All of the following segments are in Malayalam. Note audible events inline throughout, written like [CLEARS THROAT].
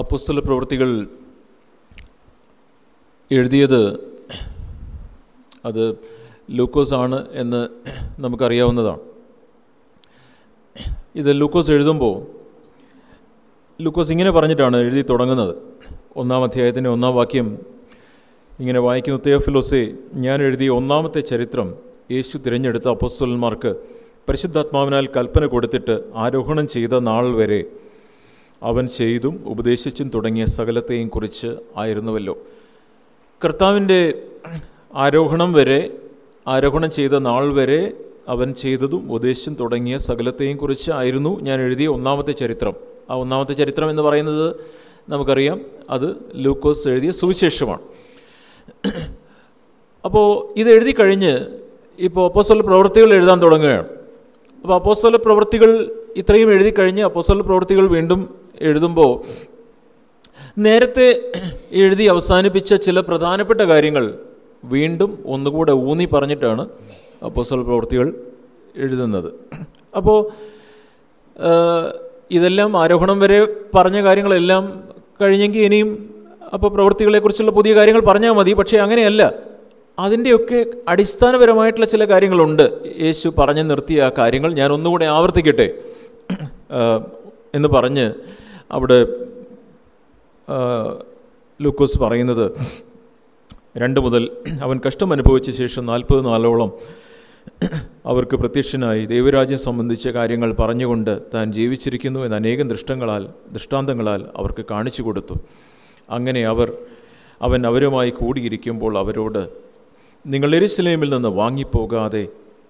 അപ്പുസ്തല പ്രവൃത്തികൾ എഴുതിയത് അത് ലൂക്കോസ് ആണ് എന്ന് നമുക്കറിയാവുന്നതാണ്. ഇത് ലൂക്കോസ് എഴുതുമ്പോൾ ലൂക്കോസ് ഇങ്ങനെ പറഞ്ഞിട്ടാണ് എഴുതി തുടങ്ങുന്നത്. ഒന്നാം അധ്യായത്തിന്റെ ഒന്നാം വാക്യം ഇങ്ങനെ വായിക്കുന്ന തെയോഫിലോസെ ഞാൻ എഴുതിയ ഒന്നാമത്തെ ചരിത്രം യേശു തിരഞ്ഞെടുത്ത അപ്പോസ്തലന്മാർക്ക് പരിശുദ്ധാത്മാവിനാൽ കൽപ്പന കൊടുത്തിട്ട് ആരോഹണം ചെയ്ത നാൾ വരെ അവൻ ചെയ്തും ഉപദേശിച്ചും തുടങ്ങിയ സകലത്തെയും കുറിച്ച് ആയിരുന്നുവല്ലോ. കർത്താവിന്റെ ആരോഹണം വരെ ആരോഹണം ചെയ്ത നാൾ വരെ അവൻ ചെയ്തതും ഉപദേശിച്ചും തുടങ്ങിയ സകലത്തെയും കുറിച്ച് ആയിരുന്നു ഞാൻ എഴുതിയ ഒന്നാമത്തെ ചരിത്രം. ആ ഒന്നാമത്തെ ചരിത്രം എന്ന് പറയുന്നത് നമുക്കറിയാം അത് ലൂക്കോസ് എഴുതിയ സുവിശേഷമാണ്. അപ്പോൾ ഇത് എഴുതി കഴിഞ്ഞ് ഇപ്പോൾ അപ്പോസ്വല പ്രവൃത്തികൾ എഴുതാൻ തുടങ്ങുകയാണ്. അപ്പോൾ അപ്പോസ്വല പ്രവൃത്തികൾ ഇത്രയും എഴുതി കഴിഞ്ഞ് അപ്പോസ്വല പ്രവൃത്തികൾ വീണ്ടും എഴുതുമ്പോൾ നേരത്തെ എഴുതി അവസാനിപ്പിച്ച ചില പ്രധാനപ്പെട്ട കാര്യങ്ങൾ വീണ്ടും ഒന്നുകൂടെ ഊന്നി പറഞ്ഞിട്ടാണ് അപ്പോസ്തല പ്രവൃത്തികൾ എഴുതുന്നത്. അപ്പോൾ ഇതെല്ലാം ആരോഹണം വരെ പറഞ്ഞ കാര്യങ്ങളെല്ലാം കഴിഞ്ഞെങ്കിൽ ഇനിയും അപ്പോൾ പ്രവൃത്തികളെക്കുറിച്ചുള്ള പുതിയ കാര്യങ്ങൾ പറഞ്ഞാൽ മതി. പക്ഷേ അങ്ങനെയല്ല. അതിന്റെയൊക്കെ അടിസ്ഥാനപരമായിട്ടുള്ള ചില കാര്യങ്ങളുണ്ട്. യേശു പറഞ്ഞു നിർത്തിയ ആ കാര്യങ്ങൾ ഞാൻ ഒന്നുകൂടെ ആവർത്തിക്കട്ടെ എന്ന് പറഞ്ഞ് അവിടെ ലൂക്കോസ് പറയുന്നത് രണ്ട് മുതൽ അവൻ കഷ്ടം അനുഭവിച്ച ശേഷം നാൽപ്പത് നാലോളം അവർക്ക് പ്രത്യക്ഷനായി ദൈവരാജ്യം സംബന്ധിച്ച കാര്യങ്ങൾ പറഞ്ഞുകൊണ്ട് താൻ ജീവിച്ചിരിക്കുന്നു എന്ന അനേകം ദൃഷ്ടങ്ങളാൽ ദൃഷ്ടാന്തങ്ങളാൽ അവർക്ക് കാണിച്ചു കൊടുത്തു. അങ്ങനെ അവർ അവൻ അവരുമായി കൂടിയിരിക്കുമ്പോൾ അവരോട് നിങ്ങൾ എരുസലേമിൽ നിന്ന് വാങ്ങിപ്പോകാതെ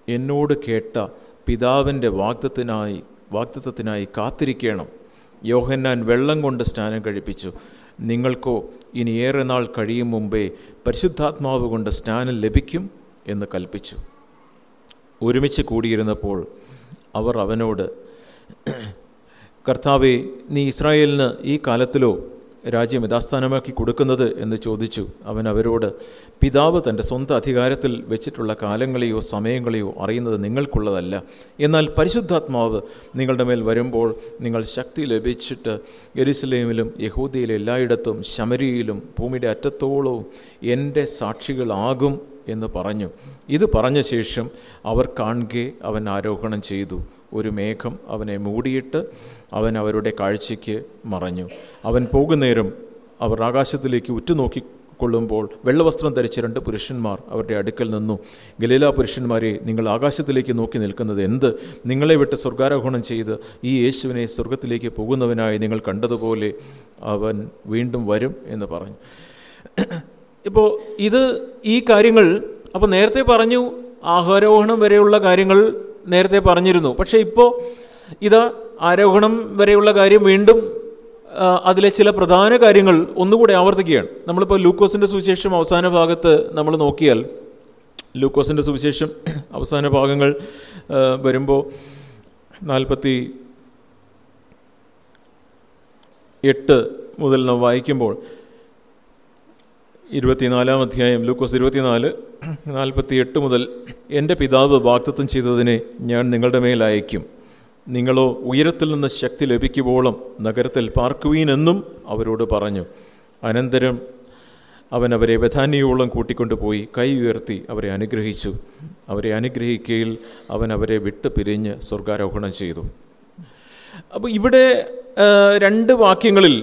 എന്നോട് കേട്ട പിതാവിന്റെ വാഗ്ദത്തിനായി വാഗ്ദത്വത്തിനായി കാത്തിരിക്കണം. യോഹന്നാൻ വെള്ളം കൊണ്ട് സ്നാനം കഴിപ്പിച്ചു. നിങ്ങൾക്കോ ഇനി ഏറെ നാൾ കഴിയും മുമ്പേ പരിശുദ്ധാത്മാവ് കൊണ്ട് സ്നാനം ലഭിക്കും എന്ന് കൽപ്പിച്ചു. ഒരുമിച്ച് കൂടിയിരുന്നപ്പോൾ അവർ അവനോട് കർത്താവെ നീ ഇസ്രായേലിന് ഈ കാലത്തിലോ രാജ്യം യഥാസ്ഥാനമാക്കി കൊടുക്കുന്നത് എന്ന് ചോദിച്ചു. അവൻ അവരോട് പിതാവ് തന്റെ സ്വന്തം അധികാരത്തിൽ വെച്ചിട്ടുള്ള കാലങ്ങളെയോ സമയങ്ങളെയോ അറിയുന്നത് നിങ്ങൾക്കുള്ളതല്ല. എന്നാൽ പരിശുദ്ധാത്മാവ് നിങ്ങളുടെ മേൽ വരുമ്പോൾ നിങ്ങൾ ശക്തി ലഭിച്ചിട്ട് എരുസലേമിലും യഹൂദിയിലെ എല്ലായിടത്തും ശമരിയിലും ഭൂമിയുടെ അറ്റത്തോളവും എന്റെ സാക്ഷികളാകും എന്ന് പറഞ്ഞു. ഇത് പറഞ്ഞ ശേഷം അവർ കാണുകെ അവൻ ആരോഹണം ചെയ്തു. ഒരു മേഘം അവനെ മൂടിയിട്ട് അവൻ അവരുടെ കാഴ്ചയ്ക്ക് മറഞ്ഞു. അവൻ പോകുന്നേരം അവർ ആകാശത്തിലേക്ക് ഉറ്റുനോക്കി കൊള്ളുമ്പോൾ വെള്ളവസ്ത്രം ധരിച്ച രണ്ട് പുരുഷന്മാർ അവരുടെ അടുക്കൽ നിന്നു. ഗലീല പുരുഷന്മാരെ നിങ്ങൾ ആകാശത്തിലേക്ക് നോക്കി നിൽക്കുന്നത് എന്ത്? നിങ്ങളെ വിട്ട് സ്വർഗാരോഹണം ചെയ്ത് ഈ യേശുവിനെ സ്വർഗത്തിലേക്ക് പോകുന്നവനായി നിങ്ങൾ കണ്ടതുപോലെ അവൻ വീണ്ടും വരും എന്ന് പറഞ്ഞു. ഇപ്പോൾ ഇത് ഈ കാര്യങ്ങൾ അപ്പോൾ നേരത്തെ പറഞ്ഞു ആഹാരോഹണം വരെയുള്ള കാര്യങ്ങൾ നേരത്തെ പറഞ്ഞിരുന്നു. പക്ഷേ ഇപ്പോൾ ഇത് ആരോഹണം വരെയുള്ള കാര്യം വീണ്ടും അതിലെ ചില പ്രധാന കാര്യങ്ങൾ ഒന്നുകൂടി ആവർത്തിക്കുകയാണ്. നമ്മളിപ്പോൾ ലൂക്കോസിന്റെ സുവിശേഷം അവസാന ഭാഗത്ത് നമ്മൾ നോക്കിയാൽ ലൂക്കോസിന്റെ സുവിശേഷം [CLEARS THROAT] അവസാന ഭാഗങ്ങൾ വരുമ്പോൾ നാൽപ്പത്തി എട്ട് മുതൽ നാം വായിക്കുമ്പോൾ ഇരുപത്തിനാലാം അധ്യായം ലൂക്കോസ് ഇരുപത്തിനാല് നാൽപ്പത്തി എട്ട് മുതൽ എന്റെ പിതാവ് വാക്തത്വം ചെയ്തതിനെ ഞാൻ നിങ്ങളുടെ മേൽ അയക്കും നിങ്ങളോ ഉയരത്തിൽ നിന്ന് ശക്തി ലഭിക്കുവോളം നഗരത്തിൽ പാർക്കുവീനെന്നും അവരോട് പറഞ്ഞു. അനന്തരം അവൻ അവരെ ബഥാനിയോളം കൂട്ടിക്കൊണ്ടുപോയി കൈ ഉയർത്തി അവരെ അനുഗ്രഹിച്ചു. അവരെ അനുഗ്രഹിക്കയിൽ അവൻ അവരെ വിട്ട് പിരിഞ്ഞ് സ്വർഗാരോഹണം ചെയ്തു. അപ്പോൾ ഇവിടെ രണ്ട് വാക്യങ്ങളിൽ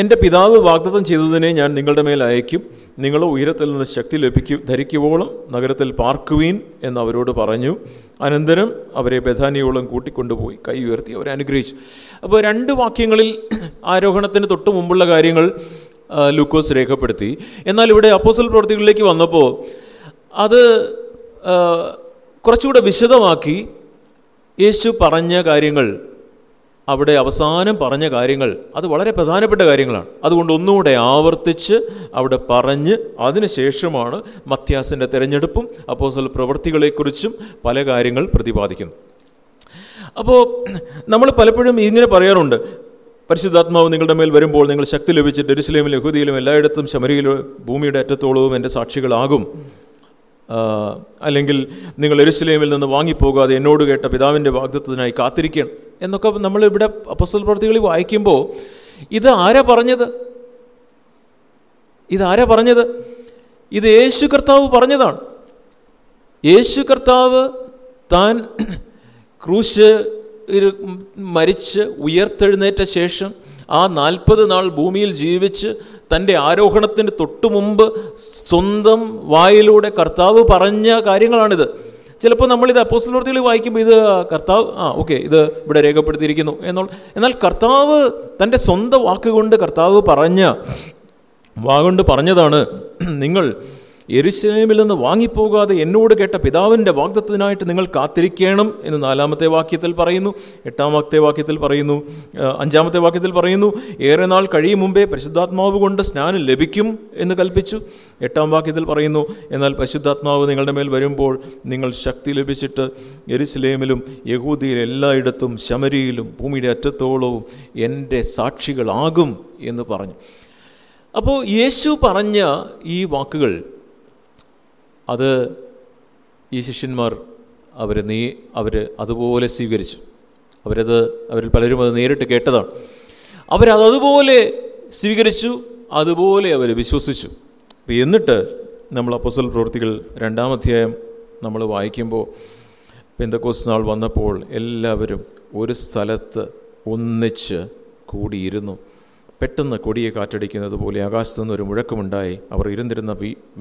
എന്റെ പിതാവ് വാഗ്ദത്തം ചെയ്തതിനെ ഞാൻ നിങ്ങളുടെ മേൽ അയക്കും നിങ്ങൾ ഉയരത്തിൽ നിന്ന് ശക്തി ലഭിക്കും ധരിക്കുവോളം നഗരത്തിൽ പാർക്കുവീൻ എന്ന് അവരോട് പറഞ്ഞു. അനന്തരം അവരെ ബഥാനിയോളം കൂട്ടിക്കൊണ്ടുപോയി കൈ ഉയർത്തി അവരെ അനുഗ്രഹിച്ചു. അപ്പോൾ രണ്ട് വാക്യങ്ങളിൽ [CLEARS THROAT] ആരോഹണത്തിന് തൊട്ട് മുമ്പുള്ള കാര്യങ്ങൾ ലൂക്കോസ് രേഖപ്പെടുത്തി. എന്നാൽ ഇവിടെ അപ്പോസൽ പ്രവർത്തികളിലേക്ക് വന്നപ്പോൾ അത് കുറച്ചുകൂടെ വിശദമാക്കി യേശു പറഞ്ഞ കാര്യങ്ങൾ അവിടെ അവസാനം പറഞ്ഞ കാര്യങ്ങൾ അത് വളരെ പ്രധാനപ്പെട്ട കാര്യങ്ങളാണ്. അതുകൊണ്ട് ഒന്നുകൂടെ ആവർത്തിച്ച് അവിടെ പറഞ്ഞ് അതിനുശേഷമാണ് മത്യാസിന്റെ തിരഞ്ഞെടുപ്പും അപ്പോസൽ പ്രവൃത്തികളെക്കുറിച്ചും പല കാര്യങ്ങൾ പ്രതിപാദിക്കുന്നു. അപ്പോൾ നമ്മൾ പലപ്പോഴും ഇങ്ങനെ പറയാറുണ്ട് പരിശുദ്ധാത്മാവ് നിങ്ങളുടെ മേൽ വരുമ്പോൾ നിങ്ങൾ ശക്തി ലഭിച്ചിട്ട് എരുസലേമിലും യഹൂദിയിലും എല്ലായിടത്തും ശമരിയിലും ഭൂമിയുടെ അറ്റത്തോളവും എന്റെ സാക്ഷികളാകും. അല്ലെങ്കിൽ നിങ്ങൾ എരുസലേമിൽ നിന്ന് വാങ്ങിപ്പോകാതെ എന്നോട് കേട്ട പിതാവിന്റെ വാഗ്ദത്വത്തിനായി കാത്തിരിക്കണം എന്നൊക്കെ നമ്മൾ ഇവിടെ അപ്പസ്തല പ്രവർത്തികളിൽ വായിക്കുമ്പോൾ ഇത് ആരാ പറഞ്ഞത്? ഇതാരാ പറഞ്ഞത്? ഇത് യേശു കർത്താവ് പറഞ്ഞതാണ്. യേശു കർത്താവ് താൻ [CLEARS THROAT] ക്രൂശ് മരിച്ച് ഉയർത്തെഴുന്നേറ്റ ശേഷം ആ നാൽപ്പത് നാൾ ഭൂമിയിൽ ജീവിച്ച് തന്റെ ആരോഹണത്തിന് തൊട്ടു മുമ്പ് സ്വന്തം വായിലൂടെ കർത്താവ് പറഞ്ഞ കാര്യങ്ങളാണിത്. ചിലപ്പോൾ നമ്മളിത് അപ്പോസ്റ്റൽ പ്രവർത്തികൾ വായിക്കുമ്പോൾ ഇത് കർത്താവ് ആ ഓക്കെ ഇത് ഇവിടെ രേഖപ്പെടുത്തിയിരിക്കുന്നു എന്നുള്ള എന്നാൽ കർത്താവ് തന്റെ സ്വന്തം വാക്കുകൊണ്ട് കർത്താവ് പറഞ്ഞ വാഗുണ്ട് പറഞ്ഞതാണ് നിങ്ങൾ എരുശലേമിൽ നിന്ന് വാങ്ങിപ്പോകാതെ എന്നോട് കേട്ട പിതാവിന്റെ വാഗ്ദത്തത്തിനായിട്ട് നിങ്ങൾ കാത്തിരിക്കണം എന്ന് നാലാമത്തെ വാക്യത്തിൽ പറയുന്നു എട്ടാമത്തെ വാക്യത്തിൽ പറയുന്നു അഞ്ചാമത്തെ വാക്യത്തിൽ പറയുന്നു ഏറെ നാൾ കഴിയും മുമ്പേ പരിശുദ്ധാത്മാവ് കൊണ്ട് സ്നാനം ലഭിക്കും എന്ന് കൽപ്പിച്ചു. എട്ടാം വാക്യത്തിൽ പറയുന്നു എന്നാൽ പരിശുദ്ധാത്മാവ് നിങ്ങളുടെ മേൽ വരുമ്പോൾ നിങ്ങൾ ശക്തി ലഭിച്ചിട്ട് എരുസലേമിലും യഹൂദിയിൽ എല്ലായിടത്തും ശമരിയിലും ഭൂമിയുടെ അറ്റത്തോളവും എന്റെ സാക്ഷികളാകും എന്ന് പറഞ്ഞു. അപ്പോൾ യേശു പറഞ്ഞ ഈ വാക്കുകൾ അത് ഈ ശിഷ്യന്മാർ അവർ നീ അവർ അതുപോലെ സ്വീകരിച്ചു. അവരത് അവരിൽ പലരും അത് നേരിട്ട് കേട്ടതാണ്. അവരത് അതുപോലെ സ്വീകരിച്ചു അതുപോലെ അവർ വിശ്വസിച്ചു. എന്നിട്ട് നമ്മൾ അപ്പസൽ പ്രവൃത്തികൾ രണ്ടാം അധ്യായം നമ്മൾ വായിക്കുമ്പോൾ പെന്തക്കോസ് നാൾ വന്നപ്പോൾ എല്ലാവരും ഒരു സ്ഥലത്ത് ഒന്നിച്ച് കൂടിയിരുന്നു. പെട്ടെന്ന് കൊടിയെ കാറ്റടിക്കുന്നത് പോലെ ആകാശത്തു നിന്നൊരു മുഴക്കമുണ്ടായി. അവർ ഇരുന്നിരുന്ന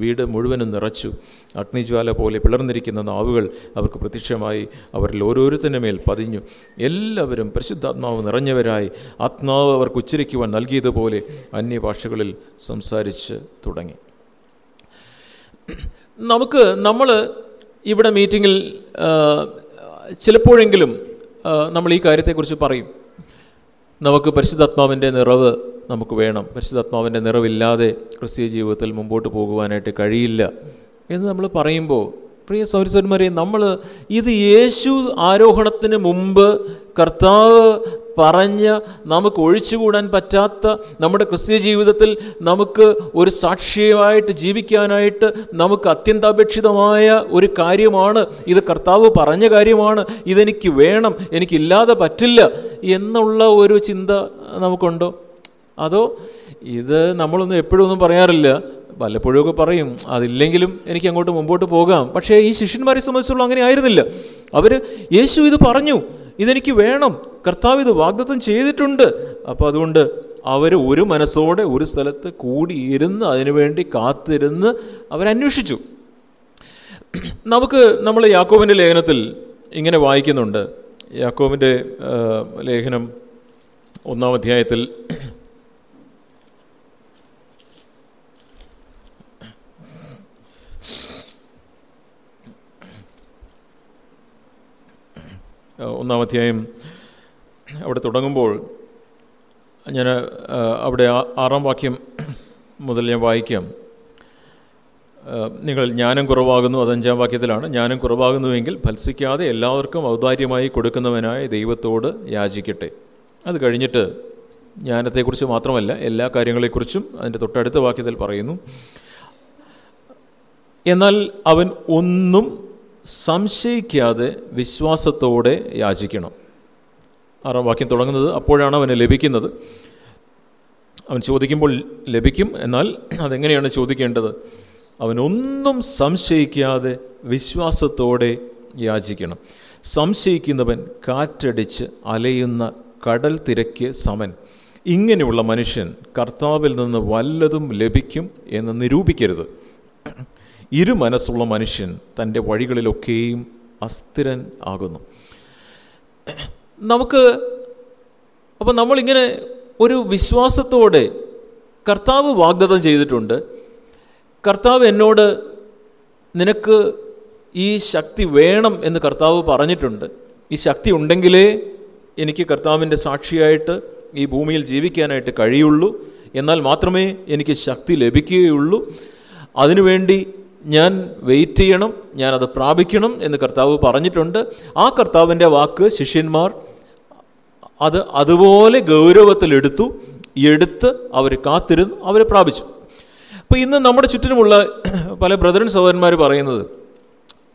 വീട് മുഴുവനും നിറച്ചു. അഗ്നിജ്വാല പോലെ പിളർന്നിരിക്കുന്ന നാവുകൾ അവർക്ക് പ്രത്യക്ഷമായി അവരിൽ ഓരോരുത്തന്റെ മേൽ പതിഞ്ഞു. എല്ലാവരും പരിശുദ്ധാത്മാവ് നിറഞ്ഞവരായി ആത്മാവ് അവർക്ക് ഉച്ചരിക്കുവാൻ നൽകിയതുപോലെ അന്യഭാഷകളിൽ സംസാരിച്ച് തുടങ്ങി. നമുക്ക് നമ്മൾ ഇവിടെ മീറ്റിങ്ങിൽ ചിലപ്പോഴെങ്കിലും നമ്മൾ ഈ കാര്യത്തെക്കുറിച്ച് പറയും. നമുക്ക് പരിശുദ്ധാത്മാവിന്റെ നിറവ് നമുക്ക് വേണം. പരിശുദ്ധാത്മാവിന്റെ നിറവില്ലാതെ ക്രിസ്തീയ ജീവിതത്തിൽ മുമ്പോട്ട് പോകുവാനായിട്ട് കഴിയില്ല എന്ന് നമ്മൾ പറയുമ്പോൾ പ്രിയ സൗരസന്മാരെ നമ്മൾ ഇത് യേശു ആരോഹണത്തിന് മുമ്പ് കർത്താവ് പറഞ്ഞ് നമുക്ക് ഒഴിച്ചുകൂടാൻ പറ്റാത്ത നമ്മുടെ ക്രിസ്തീയ ജീവിതത്തിൽ നമുക്ക് ഒരു സാക്ഷിയായിട്ട് ജീവിക്കാനായിട്ട് നമുക്ക് അത്യന്താപേക്ഷിതമായ ഒരു കാര്യമാണ്. ഇത് കർത്താവ് പറഞ്ഞ കാര്യമാണ്. ഇതെനിക്ക് വേണം. എനിക്കില്ലാതെ പറ്റില്ല എന്നുള്ള ഒരു ചിന്ത നമുക്കുണ്ടോ? അതോ ഇത് നമ്മളൊന്നും എപ്പോഴും ഒന്നും പറയാറില്ല? വല്ലപ്പോഴുമൊക്കെ പറയും അതില്ലെങ്കിലും എനിക്ക് അങ്ങോട്ട് മുമ്പോട്ട് പോകാം. പക്ഷേ ഈ ശിഷ്യന്മാരെ സംബന്ധിച്ചുള്ള അങ്ങനെ ആയിരുന്നില്ല. അവർ യേശു ഇത് പറഞ്ഞു ഇതെനിക്ക് വേണം കർത്താവ് ഇത് വാഗ്ദത്തം ചെയ്തിട്ടുണ്ട്. അപ്പോൾ അതുകൊണ്ട് അവർ ഒരു മനസ്സോടെ ഒരു സ്ഥലത്ത് കൂടിയിരുന്ന് അതിനുവേണ്ടി കാത്തിരുന്ന് അവരന്വേഷിച്ചു നമുക്ക് നമ്മൾ യാക്കോബിന്റെ ലേഖനത്തിൽ ഇങ്ങനെ വായിക്കുന്നുണ്ട്. യാക്കോബിന്റെ ലേഖനം ഒന്നാം അധ്യായത്തിൽ ഒന്നാം അധ്യായം അവിടെ തുടങ്ങുമ്പോൾ ഞാൻ അവിടെ ആറാം വാക്യം മുതൽ ഞാൻ വായിക്കാം. നിങ്ങൾ ജ്ഞാനം കുറവാകുന്നു അത് അഞ്ചാം വാക്യത്തിലാണ്. ജ്ഞാനം കുറവാകുന്നുവെങ്കിൽ ഫത്സിക്കാതെ എല്ലാവർക്കും ഔദാര്യമായി കൊടുക്കുന്നവനായ ദൈവത്തോട് യാചിക്കട്ടെ. അത് കഴിഞ്ഞിട്ട് ജ്ഞാനത്തെക്കുറിച്ച് മാത്രമല്ല എല്ലാ കാര്യങ്ങളെക്കുറിച്ചും അതിന്റെ തൊട്ടടുത്ത വാക്യത്തിൽ പറയുന്നു. എന്നാൽ അവൻ ഒന്നും സംശയിക്കാതെ വിശ്വാസത്തോടെ യാചിക്കണം. ആറാം വാക്യം തുടങ്ങുന്നത് അപ്പോഴാണ് അവന് ലഭിക്കുന്നത്. അവൻ ചോദിക്കുമ്പോൾ ലഭിക്കും എന്നാൽ അതെങ്ങനെയാണ് ചോദിക്കേണ്ടത്? അവനൊന്നും സംശയിക്കാതെ വിശ്വാസത്തോടെ യാചിക്കണം. സംശയിക്കുന്നവൻ കാറ്റടിച്ച് അലയുന്ന കടൽ തിരക്ക് സമൻ. ഇങ്ങനെയുള്ള മനുഷ്യൻ കർത്താവിൽ നിന്ന് വല്ലതും ലഭിക്കും എന്ന് നിരൂപിക്കരുത്. ഇരു മനസ്സുള്ള മനുഷ്യൻ തന്റെ വഴികളിലൊക്കെയും അസ്ഥിരൻ ആകുന്നു. നമുക്ക് അപ്പോൾ നമ്മളിങ്ങനെ ഒരു വിശ്വാസത്തോടെ കർത്താവ് വാഗ്ദത്തം ചെയ്തിട്ടുണ്ട്. കർത്താവ് എന്നോട് നിനക്ക് ഈ ശക്തി വേണം എന്ന് കർത്താവ് പറഞ്ഞിട്ടുണ്ട്. ഈ ശക്തി ഉണ്ടെങ്കിലേ എനിക്ക് കർത്താവിന്റെ സാക്ഷിയായിട്ട് ഈ ഭൂമിയിൽ ജീവിക്കാനായിട്ട് കഴിയുള്ളൂ. എന്നാൽ മാത്രമേ എനിക്ക് ശക്തി ലഭിക്കുകയുള്ളൂ. അതിനുവേണ്ടി ഞാൻ വെയിറ്റ് ചെയ്യണം ഞാനത് പ്രാപിക്കണം എന്ന് കർത്താവ് പറഞ്ഞിട്ടുണ്ട്. ആ കർത്താവിന്റെ വാക്ക് ശിഷ്യന്മാർ അത് അതുപോലെ ഗൗരവത്തിലെടുത്തു എടുത്ത് അവർ കാത്തിരുന്നു അവർ പ്രാപിച്ചു. അപ്പോൾ ഇന്ന് നമ്മുടെ ചുറ്റിനുമുള്ള പല ബ്രദറൻ സഹോദരന്മാർ പറയുന്നത്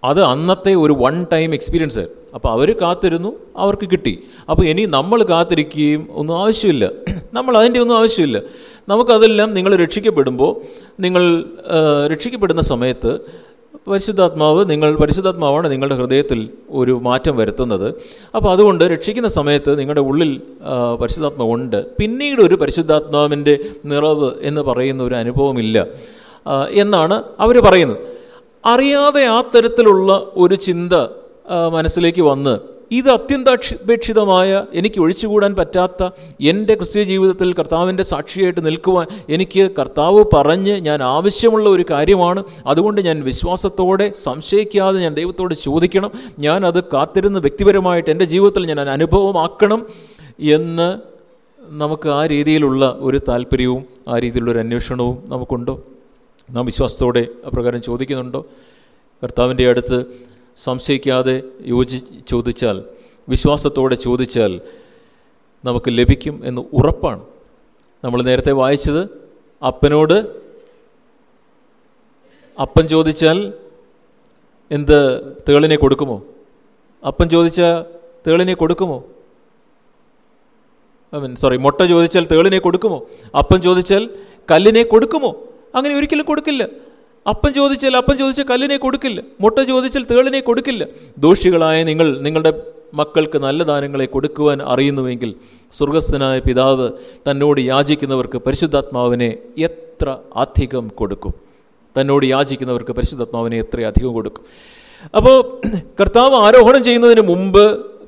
അത് അന്നത്തെ ഒരു വൺ ടൈം എക്സ്പീരിയൻസ് അപ്പോൾ അവർ കാത്തിരുന്നു അവർക്ക് കിട്ടി. അപ്പോൾ ഇനി നമ്മൾ കാത്തിരിക്കുകയും ഒന്നും ആവശ്യമില്ല. നമ്മൾ അതിന്റെ ഒന്നും ആവശ്യമില്ല. നമുക്കതെല്ലാം നിങ്ങൾ രക്ഷിക്കപ്പെടുമ്പോൾ നിങ്ങൾ രക്ഷിക്കപ്പെടുന്ന സമയത്ത് പരിശുദ്ധാത്മാവ് നിങ്ങൾ പരിശുദ്ധാത്മാവാണ് നിങ്ങളുടെ ഹൃദയത്തിൽ ഒരു മാറ്റം വരുത്തുന്നത്. അപ്പോൾ അതുകൊണ്ട് രക്ഷിക്കുന്ന സമയത്ത് നിങ്ങളുടെ ഉള്ളിൽ പരിശുദ്ധാത്മാവ് ഉണ്ട്. പിന്നീട് ഒരു പരിശുദ്ധാത്മാവിന്റെ നിറവ് എന്ന് പറയുന്ന ഒരു അനുഭവമില്ല. എന്നാണ് അവർ പറയുന്നത്. അറിയാതെ ആ തരത്തിലുള്ള ഒരു ചിന്ത മനസ്സിലേക്ക് വന്ന് ഇത് അത്യന്താപേക്ഷിതമായ എനിക്ക് ഒഴിച്ചുകൂടാൻ പറ്റാത്ത എന്റെ ക്രിസ്തീയ ജീവിതത്തിൽ കർത്താവിന്റെ സാക്ഷിയായിട്ട് നിൽക്കുവാൻ എനിക്ക് കർത്താവ് പറഞ്ഞ് ഞാൻ ആവശ്യമുള്ള ഒരു കാര്യമാണ്. അതുകൊണ്ട് ഞാൻ വിശ്വാസത്തോടെ സംശയിക്കാതെ ഞാൻ ദൈവത്തോട് ചോദിക്കണം. ഞാൻ അത് കാത്തിരുന്ന് വ്യക്തിപരമായിട്ട് എന്റെ ജീവിതത്തിൽ ഞാൻ അനുഭവമാക്കണം എന്ന് നമുക്ക് ആ രീതിയിലുള്ള ഒരു താല്പര്യവും ആ രീതിയിലുള്ള ഒരു അന്വേഷണവും നമുക്കുണ്ടോ? നാം വിശ്വാസത്തോടെ അപ്രകാരം ചോദിക്കുന്നുണ്ടോ? കർത്താവിന്റെ അടുത്ത് സംശയിക്കാതെ യോജി ചോദിച്ചാൽ വിശ്വാസത്തോടെ ചോദിച്ചാൽ നമുക്ക് ലഭിക്കും എന്ന് ഉറപ്പാണ്. നമ്മൾ നേരത്തെ വായിച്ചത് അപ്പനോട് അപ്പൻ ചോദിച്ചാൽ എന്ത് തേളിനെ കൊടുക്കുമോ? അപ്പൻ ചോദിച്ച തേളിനെ കൊടുക്കുമോ? ഐ മീൻ സോറി മുട്ട ചോദിച്ചാൽ തേളിനെ കൊടുക്കുമോ? അപ്പൻ ചോദിച്ചാൽ കല്ലിനെ കൊടുക്കുമോ? അങ്ങനെ ഒരിക്കലും കൊടുക്കില്ല. അപ്പൻ ചോദിച്ചാൽ അപ്പൻ ചോദിച്ചാൽ കല്ലിനെ കൊടുക്കില്ല. മുട്ട ചോദിച്ചാൽ തേളിനെ കൊടുക്കില്ല. ദോഷികളായ നിങ്ങൾ നിങ്ങളുടെ മക്കൾക്ക് നല്ല ദാനങ്ങളെ കൊടുക്കുവാൻ അറിയുന്നുവെങ്കിൽ സ്വർഗസ്ഥനായ പിതാവ് തന്നോട് യാചിക്കുന്നവർക്ക് പരിശുദ്ധാത്മാവിനെ എത്ര അധികം കൊടുക്കും? തന്നോട് യാചിക്കുന്നവർക്ക് പരിശുദ്ധാത്മാവിനെ എത്ര അധികം കൊടുക്കും? അപ്പോൾ കർത്താവ് ആരോഹണം ചെയ്യുന്നതിന് മുമ്പ്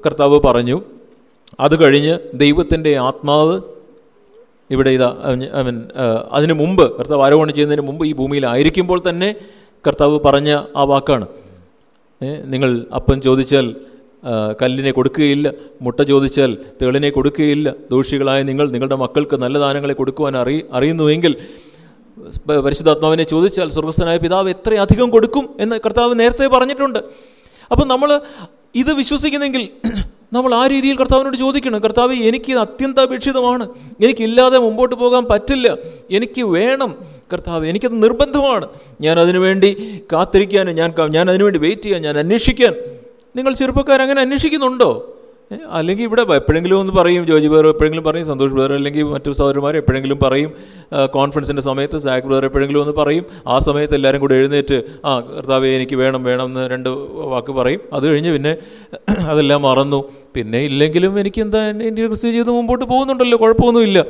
കർത്താവ് പറഞ്ഞു അത് കഴിഞ്ഞ് ദൈവത്തിന്റെ ആത്മാവ് ഇവിടെ ഇതാ ഐ മീൻ അതിന് മുമ്പ് കർത്താവ് ആരോപണം ചെയ്യുന്നതിന് മുമ്പ് ഈ ഭൂമിയിലായിരിക്കുമ്പോൾ തന്നെ കർത്താവ് പറഞ്ഞ ആ വാക്കാണ്. നിങ്ങൾ അപ്പം ചോദിച്ചാൽ കല്ലിനെ കൊടുക്കുകയില്ല മുട്ട ചോദിച്ചാൽ തേളിനെ കൊടുക്കുകയില്ല ദോഷികളായ നിങ്ങൾ നിങ്ങളുടെ മക്കൾക്ക് നല്ല ദാനങ്ങളെ കൊടുക്കുവാൻ അറി അറിയുന്നുവെങ്കിൽ പരിശുദ്ധാത്മാവിനെ ചോദിച്ചാൽ സ്വർഗസ്ഥനായ പിതാവ് എത്രയധികം കൊടുക്കും എന്ന് കർത്താവ് നേരത്തെ പറഞ്ഞിട്ടുണ്ട്. അപ്പം നമ്മൾ ഇത് വിശ്വസിക്കുന്നെങ്കിൽ നമ്മൾ ആ രീതിയിൽ കർത്താവിനോട് ചോദിക്കണം കർത്താവ് എനിക്ക് അത്യന്താപേക്ഷിതമാണ്. എനിക്കില്ലാതെ മുമ്പോട്ട് പോകാൻ പറ്റില്ല. എനിക്ക് വേണം കർത്താവ് എനിക്കത് നിർബന്ധമാണ്. ഞാൻ അതിനുവേണ്ടി കാത്തിരിക്കാൻ ഞാൻ ഞാൻ അതിനുവേണ്ടി വെയിറ്റ് ചെയ്യാൻ ഞാൻ അന്വേഷിക്കാൻ. നിങ്ങൾ ചെറുപ്പക്കാർ അങ്ങനെ അന്വേഷിക്കുന്നുണ്ടോ? അല്ലെങ്കിൽ ഇവിടെ എപ്പോഴെങ്കിലും ഒന്ന് പറയും ജോജി ബ്രദർ എപ്പോഴെങ്കിലും പറയും സന്തോഷ് ബ്രദർ അല്ലെങ്കിൽ മറ്റു സഹോദരന്മാർ എപ്പോഴെങ്കിലും പറയും കോൺഫറൻസിന്റെ സമയത്ത് സാക് ബ്രദർ എപ്പോഴെങ്കിലും ഒന്ന് പറയും ആ സമയത്ത് എല്ലാവരും കൂടെ എഴുന്നേറ്റ് ആ കർത്താവെ എനിക്ക് വേണം വേണം എന്ന് രണ്ട് വാക്ക് പറയും. അത് കഴിഞ്ഞ് പിന്നെ അതെല്ലാം മറന്നു. പിന്നെ ഇല്ലെങ്കിലും എനിക്ക് എന്താ എന്റെ ക്രിസ്ത്യ ജീവിതം മുമ്പോട്ട് പോകുന്നുണ്ടല്ലോ കുഴപ്പമൊന്നുമില്ല.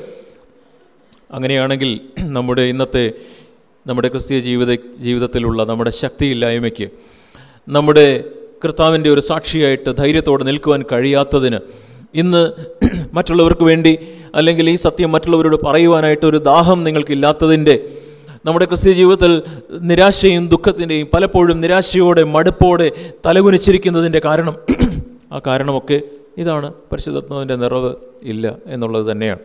അങ്ങനെയാണെങ്കിൽ നമ്മുടെ ഇന്നത്തെ നമ്മുടെ ക്രിസ്തീയ ജീവിത ജീവിതത്തിലുള്ള നമ്മുടെ ശക്തിയില്ലായ്മയ്ക്ക് നമ്മുടെ കർത്താവിന്റെ ഒരു സാക്ഷിയായിട്ട് ധൈര്യത്തോടെ നിൽക്കുവാൻ കഴിയാത്തതിന് ഇന്ന് [CLEARS THROAT] മറ്റുള്ളവർക്ക് വേണ്ടി അല്ലെങ്കിൽ ഈ സത്യം മറ്റുള്ളവരോട് പറയുവാനായിട്ട് ഒരു ദാഹം നിങ്ങൾക്കില്ലാത്തതിന്റെ നമ്മുടെ ക്രിസ്ത്യ ജീവിതത്തിൽ നിരാശയും ദുഃഖത്തിന്റെയും പലപ്പോഴും നിരാശയോടെ മടുപ്പോടെ തലകുനിച്ചിരിക്കുന്നതിന്റെ കാരണം [CLEARS THROAT] ആ കാരണമൊക്കെ ഇതാണ്. പരിശുദ്ധാത്മാവിന്റെ നിറവ് ഇല്ല എന്നുള്ളത് തന്നെയാണ്.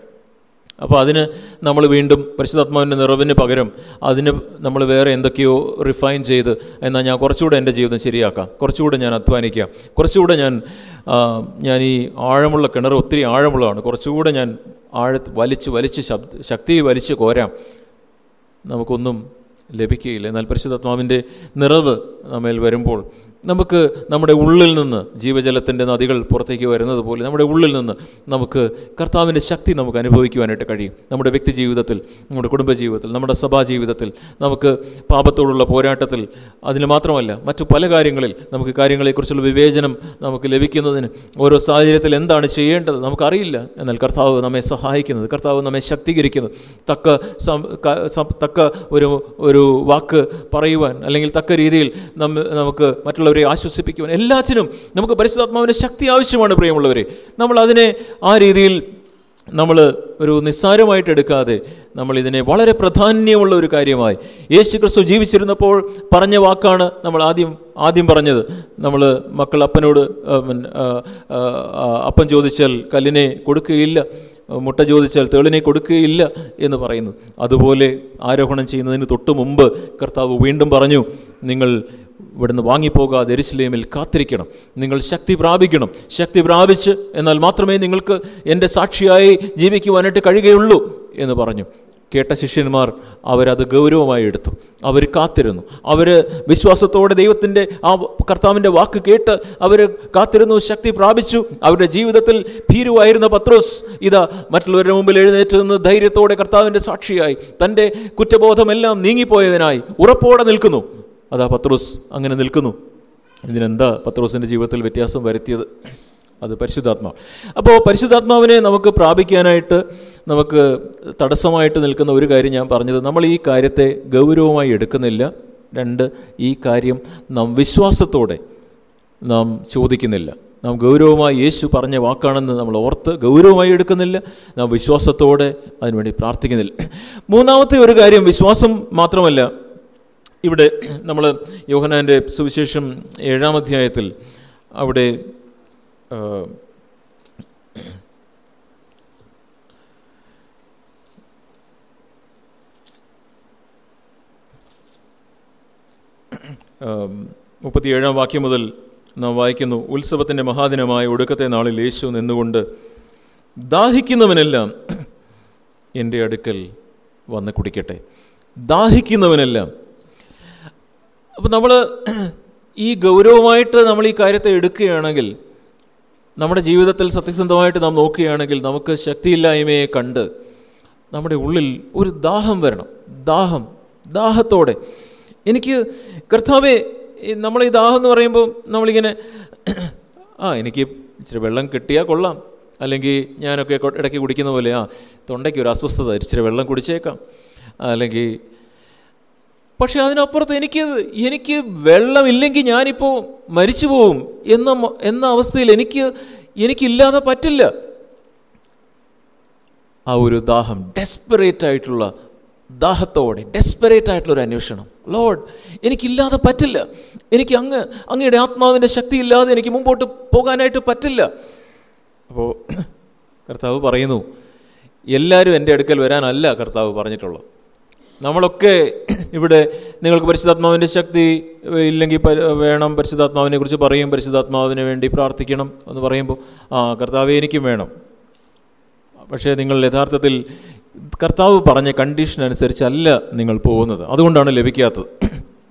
അപ്പോൾ അതിന് നമ്മൾ വീണ്ടും പരിശുദ്ധാത്മാവിന്റെ നിറവിന് പകരം അതിന് നമ്മൾ വേറെ എന്തൊക്കെയോ റിഫൈൻ ചെയ്ത് എന്നാൽ ഞാൻ കുറച്ചുകൂടെ എന്റെ ജീവിതം ശരിയാക്കാം. കുറച്ചുകൂടെ ഞാൻ അധ്വാനിക്കാം. കുറച്ചുകൂടെ ഞാൻ ഞാൻ ഈ ആഴമുള്ള കിണർ ഒത്തിരി ആഴമുള്ളതാണ്. കുറച്ചുകൂടെ ഞാൻ ആഴ വലിച്ച് വലിച്ച് ശബ്ദ ശക്തി വലിച്ച് കോരാം. നമുക്കൊന്നും ലഭിക്കുകയില്ല. എന്നാൽ പരിശുദ്ധാത്മാവിന്റെ നിറവ് നമ്മിൽ വരുമ്പോൾ നമുക്ക് നമ്മുടെ ഉള്ളിൽ നിന്ന് ജീവജലത്തിന്റെ നദികൾ പുറത്തേക്ക് വരുന്നത് പോലെ നമ്മുടെ ഉള്ളിൽ നിന്ന് നമുക്ക് കർത്താവിന്റെ ശക്തി നമുക്ക് അനുഭവിക്കുവാനായിട്ട് കഴിയും. നമ്മുടെ വ്യക്തി ജീവിതത്തിൽ നമ്മുടെ കുടുംബ ജീവിതത്തിൽ നമ്മുടെ സഭാ ജീവിതത്തിൽ നമുക്ക് പാപത്തോടുള്ള പോരാട്ടത്തിൽ അതിന് മാത്രമല്ല മറ്റു പല കാര്യങ്ങളിൽ നമുക്ക് കാര്യങ്ങളെക്കുറിച്ചുള്ള വിവേചനം നമുക്ക് ലഭിക്കുന്നതിന് ഓരോ സാഹചര്യത്തിൽ എന്താണ് ചെയ്യേണ്ടത് നമുക്കറിയില്ല. എന്നാൽ കർത്താവ് നമ്മെ സഹായിക്കുന്നത് കർത്താവ് നമ്മെ ശക്തീകരിക്കുന്നത് തക്ക തക്ക ഒരു ഒരു വാക്ക് പറയുവാൻ അല്ലെങ്കിൽ തക്ക രീതിയിൽ നമുക്ക് നമുക്ക് മറ്റുള്ളവരെ ആശ്വസിപ്പിക്കുവാൻ എല്ലാത്തിനും നമുക്ക് പരിശുദ്ധാത്മാവിന്റെ ശക്തി ആവശ്യമാണ് പ്രിയമുള്ളവരെ. നമ്മൾ അതിനെ ആ രീതിയിൽ നമ്മൾ ഒരു നിസ്സാരമായിട്ട് എടുക്കാതെ നമ്മൾ ഇതിനെ വളരെ പ്രാധാന്യമുള്ള ഒരു കാര്യമായി. യേശു ക്രിസ്തു ജീവിച്ചിരുന്നപ്പോൾ പറഞ്ഞ വാക്കാണ് നമ്മൾ ആദ്യം ആദ്യം പറഞ്ഞത്. നമ്മൾ മക്കൾ അപ്പനോട് അപ്പൻ ചോദിച്ചാൽ കല്ലിനെ കൊടുക്കുകയില്ല മുട്ട ചോദിച്ചാൽ തേളിനെ കൊടുക്കുകയില്ല എന്ന് പറയുന്നു. അതുപോലെ ആരോഹണം ചെയ്യുന്നതിന് തൊട്ട് മുമ്പ് കർത്താവ് വീണ്ടും പറഞ്ഞു നിങ്ങൾ ഇവിടുന്ന് വാങ്ങിപ്പോകാതെ എരിശിലേമിൽ കാത്തിരിക്കണം. നിങ്ങൾ ശക്തി പ്രാപിക്കണം. ശക്തി പ്രാപിച്ച് എന്നാൽ മാത്രമേ നിങ്ങൾക്ക് എന്റെ സാക്ഷിയായി ജീവിക്കുവാനായിട്ട് കഴിയുകയുള്ളൂ എന്ന് പറഞ്ഞു. കേട്ട ശിഷ്യന്മാർ അവരത് ഗൗരവമായി എടുത്തു. അവർ കാത്തിരുന്നു. അവർ വിശ്വാസത്തോടെ ദൈവത്തിന്റെ ആ കർത്താവിന്റെ വാക്ക് കേട്ട് അവർ കാത്തിരുന്നു ശക്തി പ്രാപിച്ചു. അവരുടെ ജീവിതത്തിൽ ഭീരുവായിരുന്ന പത്രോസ് ഇതാ മറ്റുള്ളവരുടെ മുമ്പിൽ എഴുന്നേറ്റ് നിന്ന് ധൈര്യത്തോടെ കർത്താവിന്റെ സാക്ഷിയായി തന്റെ കുറ്റബോധമെല്ലാം നീങ്ങിപ്പോയവനായി ഉറപ്പോടെ നിൽക്കുന്നു. അതാ പത്രോസ് അങ്ങനെ നിൽക്കുന്നു. ഇതിനെന്താ പത്രോസിന്റെ ജീവിതത്തിൽ വ്യത്യാസം വരുത്തിയത്? അത് പരിശുദ്ധാത്മാവ്. അപ്പോൾ പരിശുദ്ധാത്മാവിനെ നമുക്ക് പ്രാപിക്കാനായിട്ട് നമുക്ക് തടസ്സമായിട്ട് നിൽക്കുന്ന ഒരു കാര്യം ഞാൻ പറഞ്ഞത് നമ്മൾ ഈ കാര്യത്തെ ഗൗരവമായി എടുക്കുന്നില്ല. രണ്ട് ഈ കാര്യം നാം വിശ്വാസത്തോടെ നാം ചോദിക്കുന്നില്ല. നാം ഗൗരവമായി യേശു പറഞ്ഞ വാക്കാണെന്ന് നമ്മൾ ഓർത്ത് ഗൗരവമായി എടുക്കുന്നില്ല. നാം വിശ്വാസത്തോടെ അതിനുവേണ്ടി പ്രാർത്ഥിക്കുന്നില്ല. മൂന്നാമത്തെ ഒരു കാര്യം വിശ്വാസം മാത്രമല്ല ഇവിടെ നമ്മൾ യോഹനാന്റെ സുവിശേഷം ഏഴാം അധ്യായത്തിൽ അവിടെ മുപ്പത്തിയേഴാം വാക്യം മുതൽ നാം വായിക്കുന്നു ഉത്സവത്തിന്റെ മഹാദിനമായ ഒടുക്കത്തെ നാളിൽ യേശു നിന്നുകൊണ്ട് ദാഹിക്കുന്നവനെല്ലാം എന്റെ അടുക്കൽ വന്ന് കുടിക്കട്ടെ. ദാഹിക്കുന്നവനെല്ലാം അപ്പം നമ്മൾ ഈ ഗൗരവമായിട്ട് നമ്മൾ ഈ കാര്യത്തെ എടുക്കുകയാണെങ്കിൽ നമ്മുടെ ജീവിതത്തിൽ സത്യസന്ധമായിട്ട് നാം നോക്കുകയാണെങ്കിൽ നമുക്ക് ശക്തിയില്ലായ്മയെ കണ്ട് നമ്മുടെ ഉള്ളിൽ ഒരു ദാഹം വരണം. ദാഹം. ദാഹത്തോടെ. എനിക്ക് കർത്താവെ നമ്മൾ ഈ ദാഹം എന്ന് പറയുമ്പോൾ നമ്മളിങ്ങനെ ആ എനിക്ക് ഇച്ചിരി വെള്ളം കിട്ടിയാൽ കൊള്ളാം. അല്ലെങ്കിൽ ഞാനൊക്കെ ഇടയ്ക്ക് കുടിക്കുന്ന പോലെ ആ തൊണ്ടയ്ക്ക് ഒരു അസ്വസ്ഥത ഇച്ചിരി വെള്ളം കുടിച്ചേക്കാം. അല്ലെങ്കിൽ പക്ഷെ അതിനപ്പുറത്ത് എനിക്ക് എനിക്ക് വെള്ളമില്ലെങ്കിൽ ഞാനിപ്പോൾ മരിച്ചു പോവും എന്ന എന്ന അവസ്ഥയിൽ എനിക്ക് എനിക്കില്ലാതെ പറ്റില്ല. ആ ഒരു ദാഹം ഡെസ്പറേറ്റ് ആയിട്ടുള്ള ദാഹത്തോടെ ഡെസ്പറേറ്റ് ആയിട്ടുള്ള ഒരു അന്വേഷണം. ലോഡ് എനിക്കില്ലാതെ പറ്റില്ല. എനിക്ക് അങ്ങ് അങ്ങയുടെ ആത്മാവിന്റെ ശക്തി ഇല്ലാതെ എനിക്ക് മുമ്പോട്ട് പോകാനായിട്ട് പറ്റില്ല. അപ്പോൾ കർത്താവ് പറയുന്നു എല്ലാവരും എന്റെ അടുക്കൽ വരാനല്ല കർത്താവ് പറഞ്ഞിട്ടുള്ളത്. നമ്മളൊക്കെ ഇവിടെ നിങ്ങൾക്ക് പരിശുദ്ധാത്മാവിന്റെ ശക്തി ഇല്ലെങ്കിൽ വേണം പരിശുദ്ധാത്മാവിനെ കുറിച്ച് പറയും പരിശുദ്ധാത്മാവിന് വേണ്ടി പ്രാർത്ഥിക്കണം എന്ന് പറയുമ്പോൾ ആ കർത്താവ് എനിക്കും വേണം. പക്ഷേ നിങ്ങൾ യഥാർത്ഥത്തിൽ കർത്താവ് പറഞ്ഞ കണ്ടീഷൻ അനുസരിച്ചല്ല നിങ്ങൾ പോകുന്നത്. അതുകൊണ്ടാണ് ലഭിക്കാത്തത്.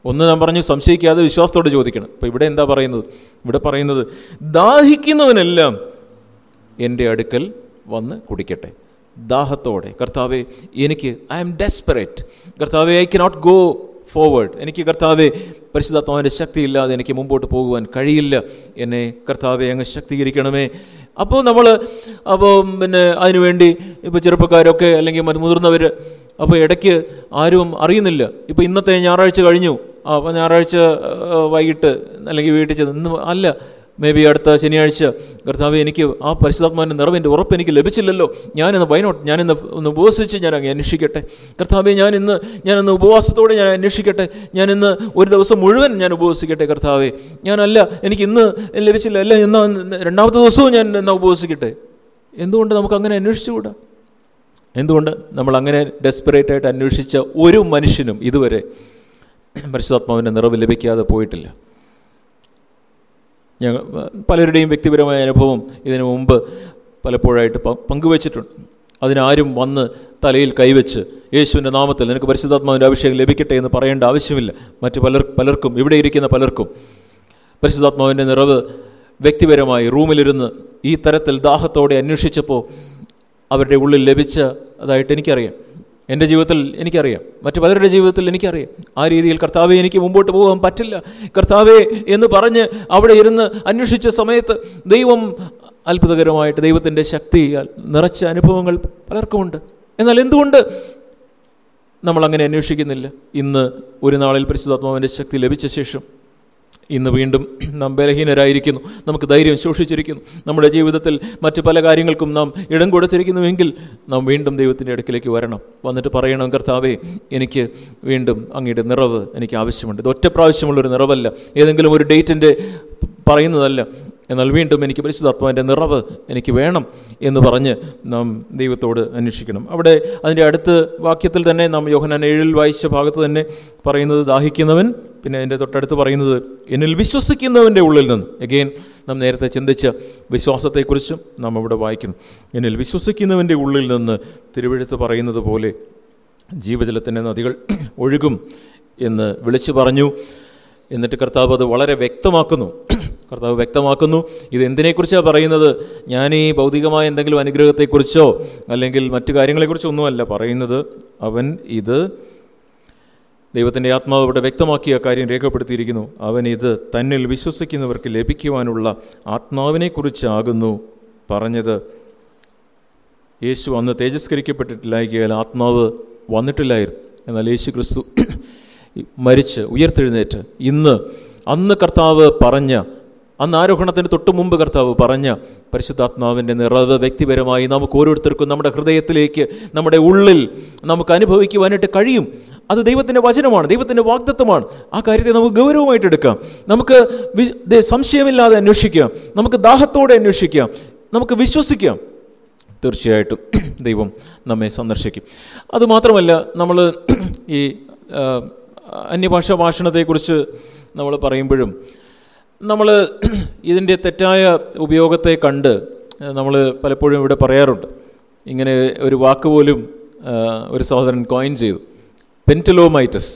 ഒന്ന് ഞാൻ പറഞ്ഞു സംശയിക്കാതെ വിശ്വാസത്തോടെ ചോദിക്കണം. അപ്പോൾ ഇവിടെ എന്താ പറയുന്നത്? ഇവിടെ പറയുന്നത് ദാഹിക്കുന്നവനെല്ലാം എന്റെ അടുക്കൽ വന്ന് കുടിക്കട്ടെ. ദാഹത്തോടെ. കർത്താവെ എനിക്ക് ഐ എം ഡെസ്പെറേറ്റ് കർത്താവെ ഐ കനോട്ട് ഗോ ഫോർവേഡ് എനിക്ക് കർത്താവെ പരിശുദ്ധാത്മാവിന്റെ ശക്തിയില്ലാതെ എനിക്ക് മുമ്പോട്ട് പോകുവാൻ കഴിയില്ല. എന്നെ കർത്താവെ അങ്ങ് ശക്തീകരിക്കണമേ. അപ്പോൾ നമ്മൾ അപ്പോൾ പിന്നെ അതിനുവേണ്ടി ഇപ്പോൾ ചെറുപ്പക്കാരൊക്കെ അല്ലെങ്കിൽ മറ്റ് മുതിർന്നവർ അപ്പോൾ ഇടയ്ക്ക് ആരും അറിയുന്നില്ല. ഇപ്പോൾ ഇന്നത്തെ ഞായറാഴ്ച കഴിഞ്ഞു. അപ്പോൾ ഞായറാഴ്ച വൈകിട്ട് അല്ലെങ്കിൽ വീട്ടിൽ ചെന്ന് അല്ല മേ ബി അടുത്ത ശനിയാഴ്ച. കർത്താവ് എനിക്ക് ആ പരിശുദ്ധാത്മാവിന്റെ നിറവിന്റെ ഉറപ്പ് എനിക്ക് ലഭിച്ചില്ലല്ലോ. ഞാനിന്ന് വൈനോട്ട് ഞാനിന്ന് ഒന്ന് ഉപവസിച്ച് ഞാൻ അങ്ങ് അന്വേഷിക്കട്ടെ. കർത്താവെ ഞാൻ ഇന്ന് ഞാനിന്ന് ഉപവാസത്തോടെ ഞാൻ അന്വേഷിക്കട്ടെ. ഞാനിന്ന് ഒരു ദിവസം മുഴുവൻ ഞാൻ ഉപവസിക്കട്ടെ കർത്താവെ. ഞാനല്ല എനിക്ക് ഇന്ന് ലഭിച്ചില്ല. അല്ല ഇന്ന് രണ്ടാമത്തെ ദിവസവും ഞാൻ എന്നാ ഉപവസിക്കട്ടെ എന്തുകൊണ്ട് നമുക്ക് അങ്ങനെ അന്വേഷിച്ചുകൂടാ? എന്തുകൊണ്ട് നമ്മൾ അങ്ങനെ ഡെസ്പറേറ്റ് ആയിട്ട് അന്വേഷിച്ച ഒരു മനുഷ്യനും ഇതുവരെ പരിശുദ്ധാത്മാവിന്റെ നിറവ് ലഭിക്കാതെ പോയിട്ടില്ല. ഞങ്ങൾ പലരുടെയും വ്യക്തിപരമായ അനുഭവം ഇതിനു മുമ്പ് പലപ്പോഴായിട്ട് പങ്കുവച്ചിട്ടുണ്ട്. അതിനാരും വന്ന് തലയിൽ കൈവച്ച് യേശുവിന്റെ നാമത്തിൽ നിനക്ക് പരിശുദ്ധാത്മാവിന്റെ അഭിഷേകം ലഭിക്കട്ടെ എന്ന് പറയേണ്ട ആവശ്യമില്ല. മറ്റ് പലർ പലർക്കും ഇവിടെ ഇരിക്കുന്ന പലർക്കും പരിശുദ്ധാത്മാവിന്റെ നിറവ് വ്യക്തിപരമായി റൂമിലിരുന്ന് ഈ തരത്തിൽ ദാഹത്തോടെ അന്വേഷിച്ചപ്പോൾ അവരുടെ ഉള്ളിൽ ലഭിച്ച അതായിട്ട് എനിക്കറിയാം. എന്റെ ജീവിതത്തിൽ എനിക്കറിയാം. മറ്റു പലരുടെ ജീവിതത്തിൽ എനിക്കറിയാം. ആ രീതിയിൽ കർത്താവെ എനിക്ക് മുമ്പോട്ട് പോകാൻ പറ്റില്ല. കർത്താവെ എന്ന് പറഞ്ഞ് അവിടെ ഇരുന്ന് അന്വേഷിച്ച സമയത്ത് ദൈവം അത്ഭുതകരമായിട്ട് ദൈവത്തിന്റെ ശക്തി നിറച്ച അനുഭവങ്ങൾ പലർക്കുമുണ്ട്. എന്നാൽ എന്തുകൊണ്ട് നമ്മൾ അങ്ങനെ അന്വേഷിക്കുന്നില്ല? ഇന്ന് ഒരു നാളിൽ പരിശുദ്ധാത്മാവിന്റെ ശക്തി ലഭിച്ച ശേഷം ഇന്ന് വീണ്ടും നാം ബലഹീനരായിരിക്കുന്നു. നമുക്ക് ധൈര്യം ശോഷിച്ചിരിക്കുന്നു. നമ്മുടെ ജീവിതത്തിൽ മറ്റ് പല കാര്യങ്ങൾക്കും നാം ഇടം കൊടുത്തിരിക്കുന്നുവെങ്കിൽ നാം വീണ്ടും ദൈവത്തിന്റെ അടുക്കിലേക്ക് വരണം. വന്നിട്ട് പറയണം കർത്താവേ എനിക്ക് വീണ്ടും അങ്ങയുടെ നിറവ് എനിക്ക് ആവശ്യമുണ്ട്. ഇത് ഒറ്റ പ്രാവശ്യമുള്ളൊരു നിറവല്ല. ഏതെങ്കിലും ഒരു ഡേറ്റിന്റെ പറയുന്നതല്ല. എന്നാൽ വീണ്ടും എനിക്ക് പരിശുദ്ധാത്മാവിന്റെ നിറവ് എനിക്ക് വേണം എന്ന് പറഞ്ഞ് നാം ദൈവത്തോട് അന്വേഷിക്കണം. അവിടെ അതിന്റെ അടുത്ത വാക്യത്തിൽ തന്നെ നാം യോഹനാൻ ഏഴിൽ വായിച്ച ഭാഗത്ത് തന്നെ പറയുന്നത് ദാഹിക്കുന്നവൻ പിന്നെ അതിന്റെ തൊട്ടടുത്ത് പറയുന്നത് എന്നിൽ വിശ്വസിക്കുന്നവന്റെ ഉള്ളിൽ നിന്ന്. എഗെയിൻ നാം നേരത്തെ ചിന്തിച്ച വിശ്വാസത്തെക്കുറിച്ചും നാം അവിടെ വായിക്കുന്നു. എന്നിൽ വിശ്വസിക്കുന്നവന്റെ ഉള്ളിൽ നിന്ന് തിരുവഴുത്ത് പറയുന്നത് പോലെ ജീവജലത്തിന്റെ നദികൾ ഒഴുകും എന്ന് വിളിച്ചു പറഞ്ഞു. എന്നിട്ട് കർത്താവ് അത് വളരെ വ്യക്തമാക്കുന്നു. കർത്താവ് വ്യക്തമാക്കുന്നു. ഇത് എന്തിനെക്കുറിച്ചാണ് പറയുന്നത്? ഞാൻ ഈ ഭൗതികമായ എന്തെങ്കിലും അനുഗ്രഹത്തെക്കുറിച്ചോ അല്ലെങ്കിൽ മറ്റു കാര്യങ്ങളെക്കുറിച്ചോ ഒന്നുമല്ല പറയുന്നത്. അവൻ ഇത് ദൈവത്തിന്റെ ആത്മാവ് ഇവിടെ വ്യക്തമാക്കിയ കാര്യം രേഖപ്പെടുത്തിയിരിക്കുന്നു. അവൻ ഇത് തന്നിൽ വിശ്വസിക്കുന്നവർക്ക് ലഭിക്കുവാനുള്ള ആത്മാവിനെക്കുറിച്ചാകുന്നു പറഞ്ഞത്. യേശു അന്ന് തേജസ്കരിക്കപ്പെട്ടിട്ടില്ലായിരിക്കാൻ ആത്മാവ് വന്നിട്ടില്ലായിരുന്നു. എന്നാൽ യേശു ക്രിസ്തു മരിച്ച് ഉയർത്തെഴുന്നേറ്റ് ഇന്ന് അന്ന് കർത്താവ് പറഞ്ഞ അന്ന് ആരോഹണത്തിന് തൊട്ട് മുമ്പ് കർത്താവ് പറഞ്ഞ പരിശുദ്ധാത്മാവിന്റെ നിറവ് വ്യക്തിപരമായി നമുക്ക് ഓരോരുത്തർക്കും നമ്മുടെ ഹൃദയത്തിലേക്ക് നമ്മുടെ ഉള്ളിൽ നമുക്ക് അനുഭവിക്കുവാനായിട്ട് കഴിയും. അത് ദൈവത്തിന്റെ വചനമാണ് ദൈവത്തിന്റെ വാഗ്ദത്വമാണ് ആ കാര്യത്തെ നമുക്ക് ഗൗരവമായിട്ട് എടുക്കാം. നമുക്ക് സംശയമില്ലാതെ അന്വേഷിക്കാം. നമുക്ക് ദാഹത്തോടെ അന്വേഷിക്കാം. നമുക്ക് വിശ്വസിക്കാം. തീർച്ചയായിട്ടും [CLEARS THROAT] ദൈവം നമ്മെ സന്ദർശിക്കും. അതുമാത്രമല്ല നമ്മൾ ഈ അന്യഭാഷാ ഭാഷണത്തെക്കുറിച്ച് നമ്മൾ പറയുമ്പോഴും നമ്മൾ ഇതിന്റെ തെറ്റായ ഉപയോഗത്തെ കണ്ട് നമ്മൾ പലപ്പോഴും ഇവിടെ പറയാറുണ്ട്. ഇങ്ങനെ ഒരു വാക്ക് പോലും ഒരു സഹോദരൻ കോയിൻ ചെയ്തു. പെന്റലോമൈറ്റസ്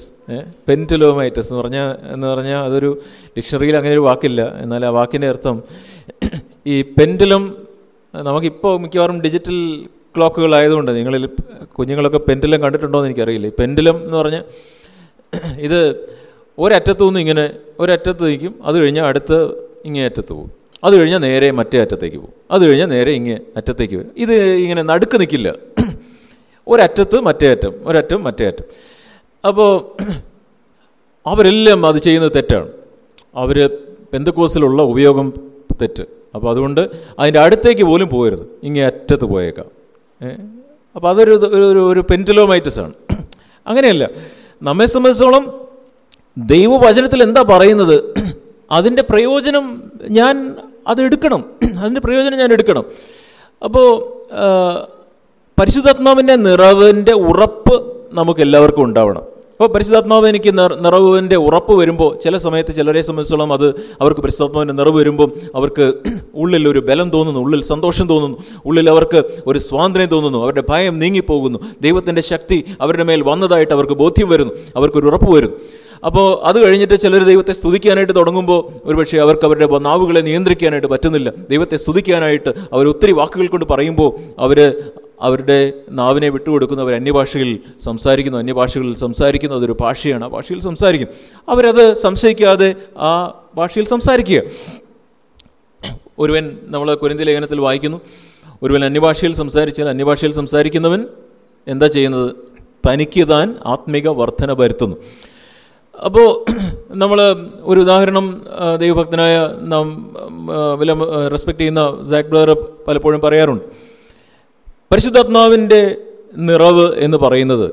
പെന്റലോമൈറ്റസ് എന്ന് പറഞ്ഞാൽ എന്ന് പറഞ്ഞാൽ അതൊരു ഡിക്ഷണറിയിൽ അങ്ങനെ ഒരു വാക്കില്ല. എന്നാൽ ആ വാക്കിന്റെ അർത്ഥം ഈ പെൻഡലം നമുക്കിപ്പോൾ മിക്കവാറും ഡിജിറ്റൽ ക്ലോക്കുകളായതുകൊണ്ട് നിങ്ങളിൽ കുഞ്ഞുങ്ങളൊക്കെ പെൻഡലം കണ്ടിട്ടുണ്ടോ എന്ന് എനിക്കറിയില്ല പെൻഡലം എന്ന് പറഞ്ഞാൽ ഇത് ഒരറ്റത്തു നിന്ന് ഇങ്ങനെ ഒരറ്റത്ത് നിൽക്കും അത് കഴിഞ്ഞാൽ അടുത്ത് ഇങ്ങേ അറ്റത്ത് പോകും. അത് കഴിഞ്ഞാൽ നേരെ മറ്റേ അറ്റത്തേക്ക് പോകും. അത് കഴിഞ്ഞാൽ നേരെ ഇങ്ങേ അറ്റത്തേക്ക് വരും. ഇത് ഇങ്ങനെ നടുക്ക് നിൽക്കില്ല. [CLEARS THROAT] ഒരറ്റത്ത് മറ്റേ അറ്റം ഒരറ്റം മറ്റേ അറ്റം. അപ്പോൾ [CLEARS THROAT] അവരെല്ലാം അത് ചെയ്യുന്നത് തെറ്റാണ്. അവർ പെന്തക്കോസിലുള്ള ഉപയോഗം തെറ്റ്. അപ്പോൾ അതുകൊണ്ട് അതിന്റെ അടുത്തേക്ക് പോലും പോകരുത്. ഇങ്ങേ അറ്റത്ത് പോയേക്കാം. അപ്പോൾ അതൊരു ഒരു ഒരു ആണ് [CLEARS THROAT] അങ്ങനെയല്ല. നമ്മെ സംബന്ധിച്ചോളം ദൈവവചനത്തിൽ എന്താ പറയുന്നത്? അതിന്റെ പ്രയോജനം ഞാൻ അത് എടുക്കണം. അതിന്റെ പ്രയോജനം ഞാൻ എടുക്കണം. അപ്പോൾ പരിശുദ്ധാത്മാവിന്റെ നിറവിന്റെ ഉറപ്പ് നമുക്ക് എല്ലാവർക്കും ഉണ്ടാവണം. അപ്പോൾ പരിശുദ്ധാത്മാവ് എനിക്ക് നിറ- നിറവിന്റെ ഉറപ്പ് വരുമ്പോൾ ചില സമയത്ത് ചിലരെ സംബന്ധിച്ചോളം അത് അവർക്ക് പരിശുദ്ധാത്മാവിന്റെ നിറവ് വരുമ്പോൾ അവർക്ക് ഉള്ളിൽ ഒരു ബലം തോന്നുന്നു ഉള്ളിൽ സന്തോഷം തോന്നുന്നു ഉള്ളിൽ അവർക്ക് ഒരു സ്വാതന്ത്ര്യം തോന്നുന്നു അവരുടെ ഭയം നീങ്ങിപ്പോകുന്നു ദൈവത്തിന്റെ ശക്തി അവരുടെ മേൽ വന്നതായിട്ട് അവർക്ക് ബോധ്യം വരുന്നു അവർക്കൊരു ഉറപ്പ് വരുന്നു. അപ്പോൾ അത് കഴിഞ്ഞിട്ട് ചിലർ ദൈവത്തെ സ്തുതിക്കാനായിട്ട് തുടങ്ങുമ്പോൾ ഒരുപക്ഷെ അവർക്ക് അവരുടെ നാവുകളെ നിയന്ത്രിക്കാനായിട്ട് പറ്റുന്നില്ല. ദൈവത്തെ സ്തുതിക്കാനായിട്ട് അവർ ഒത്തിരി വാക്കുകൾ കൊണ്ട് പറയുമ്പോൾ അവർ അവരുടെ നാവിനെ വിട്ടുകൊടുക്കുന്നു അവർ അന്യഭാഷയിൽ സംസാരിക്കുന്നു. അന്യഭാഷകളിൽ സംസാരിക്കുന്നു അതൊരു ഭാഷയാണ്. ആ ഭാഷയിൽ സംസാരിക്കും. അവരത് സംശയിക്കാതെ ആ ഭാഷയിൽ സംസാരിക്കുക. ഒരുവൻ നമ്മൾ കുരിന്തി ലേഖനത്തിൽ വായിക്കുന്നു. ഒരുവൻ അന്യഭാഷയിൽ സംസാരിച്ചാൽ അന്യഭാഷയിൽ സംസാരിക്കുന്നവൻ എന്താ ചെയ്യുന്നത്? തനിക്ക് താൻ ആത്മിക വർധന വരുത്തുന്നു. അപ്പോൾ നമ്മൾ ഒരു ഉദാഹരണം ദൈവഭക്തനായ നാം വില റെസ്പെക്റ്റ് ചെയ്യുന്ന സാക് ബ്രദർ പലപ്പോഴും പറയാറുണ്ട്. പരിശുദ്ധാത്മാവിന്റെ നിറവ് എന്ന് പറയുന്നത്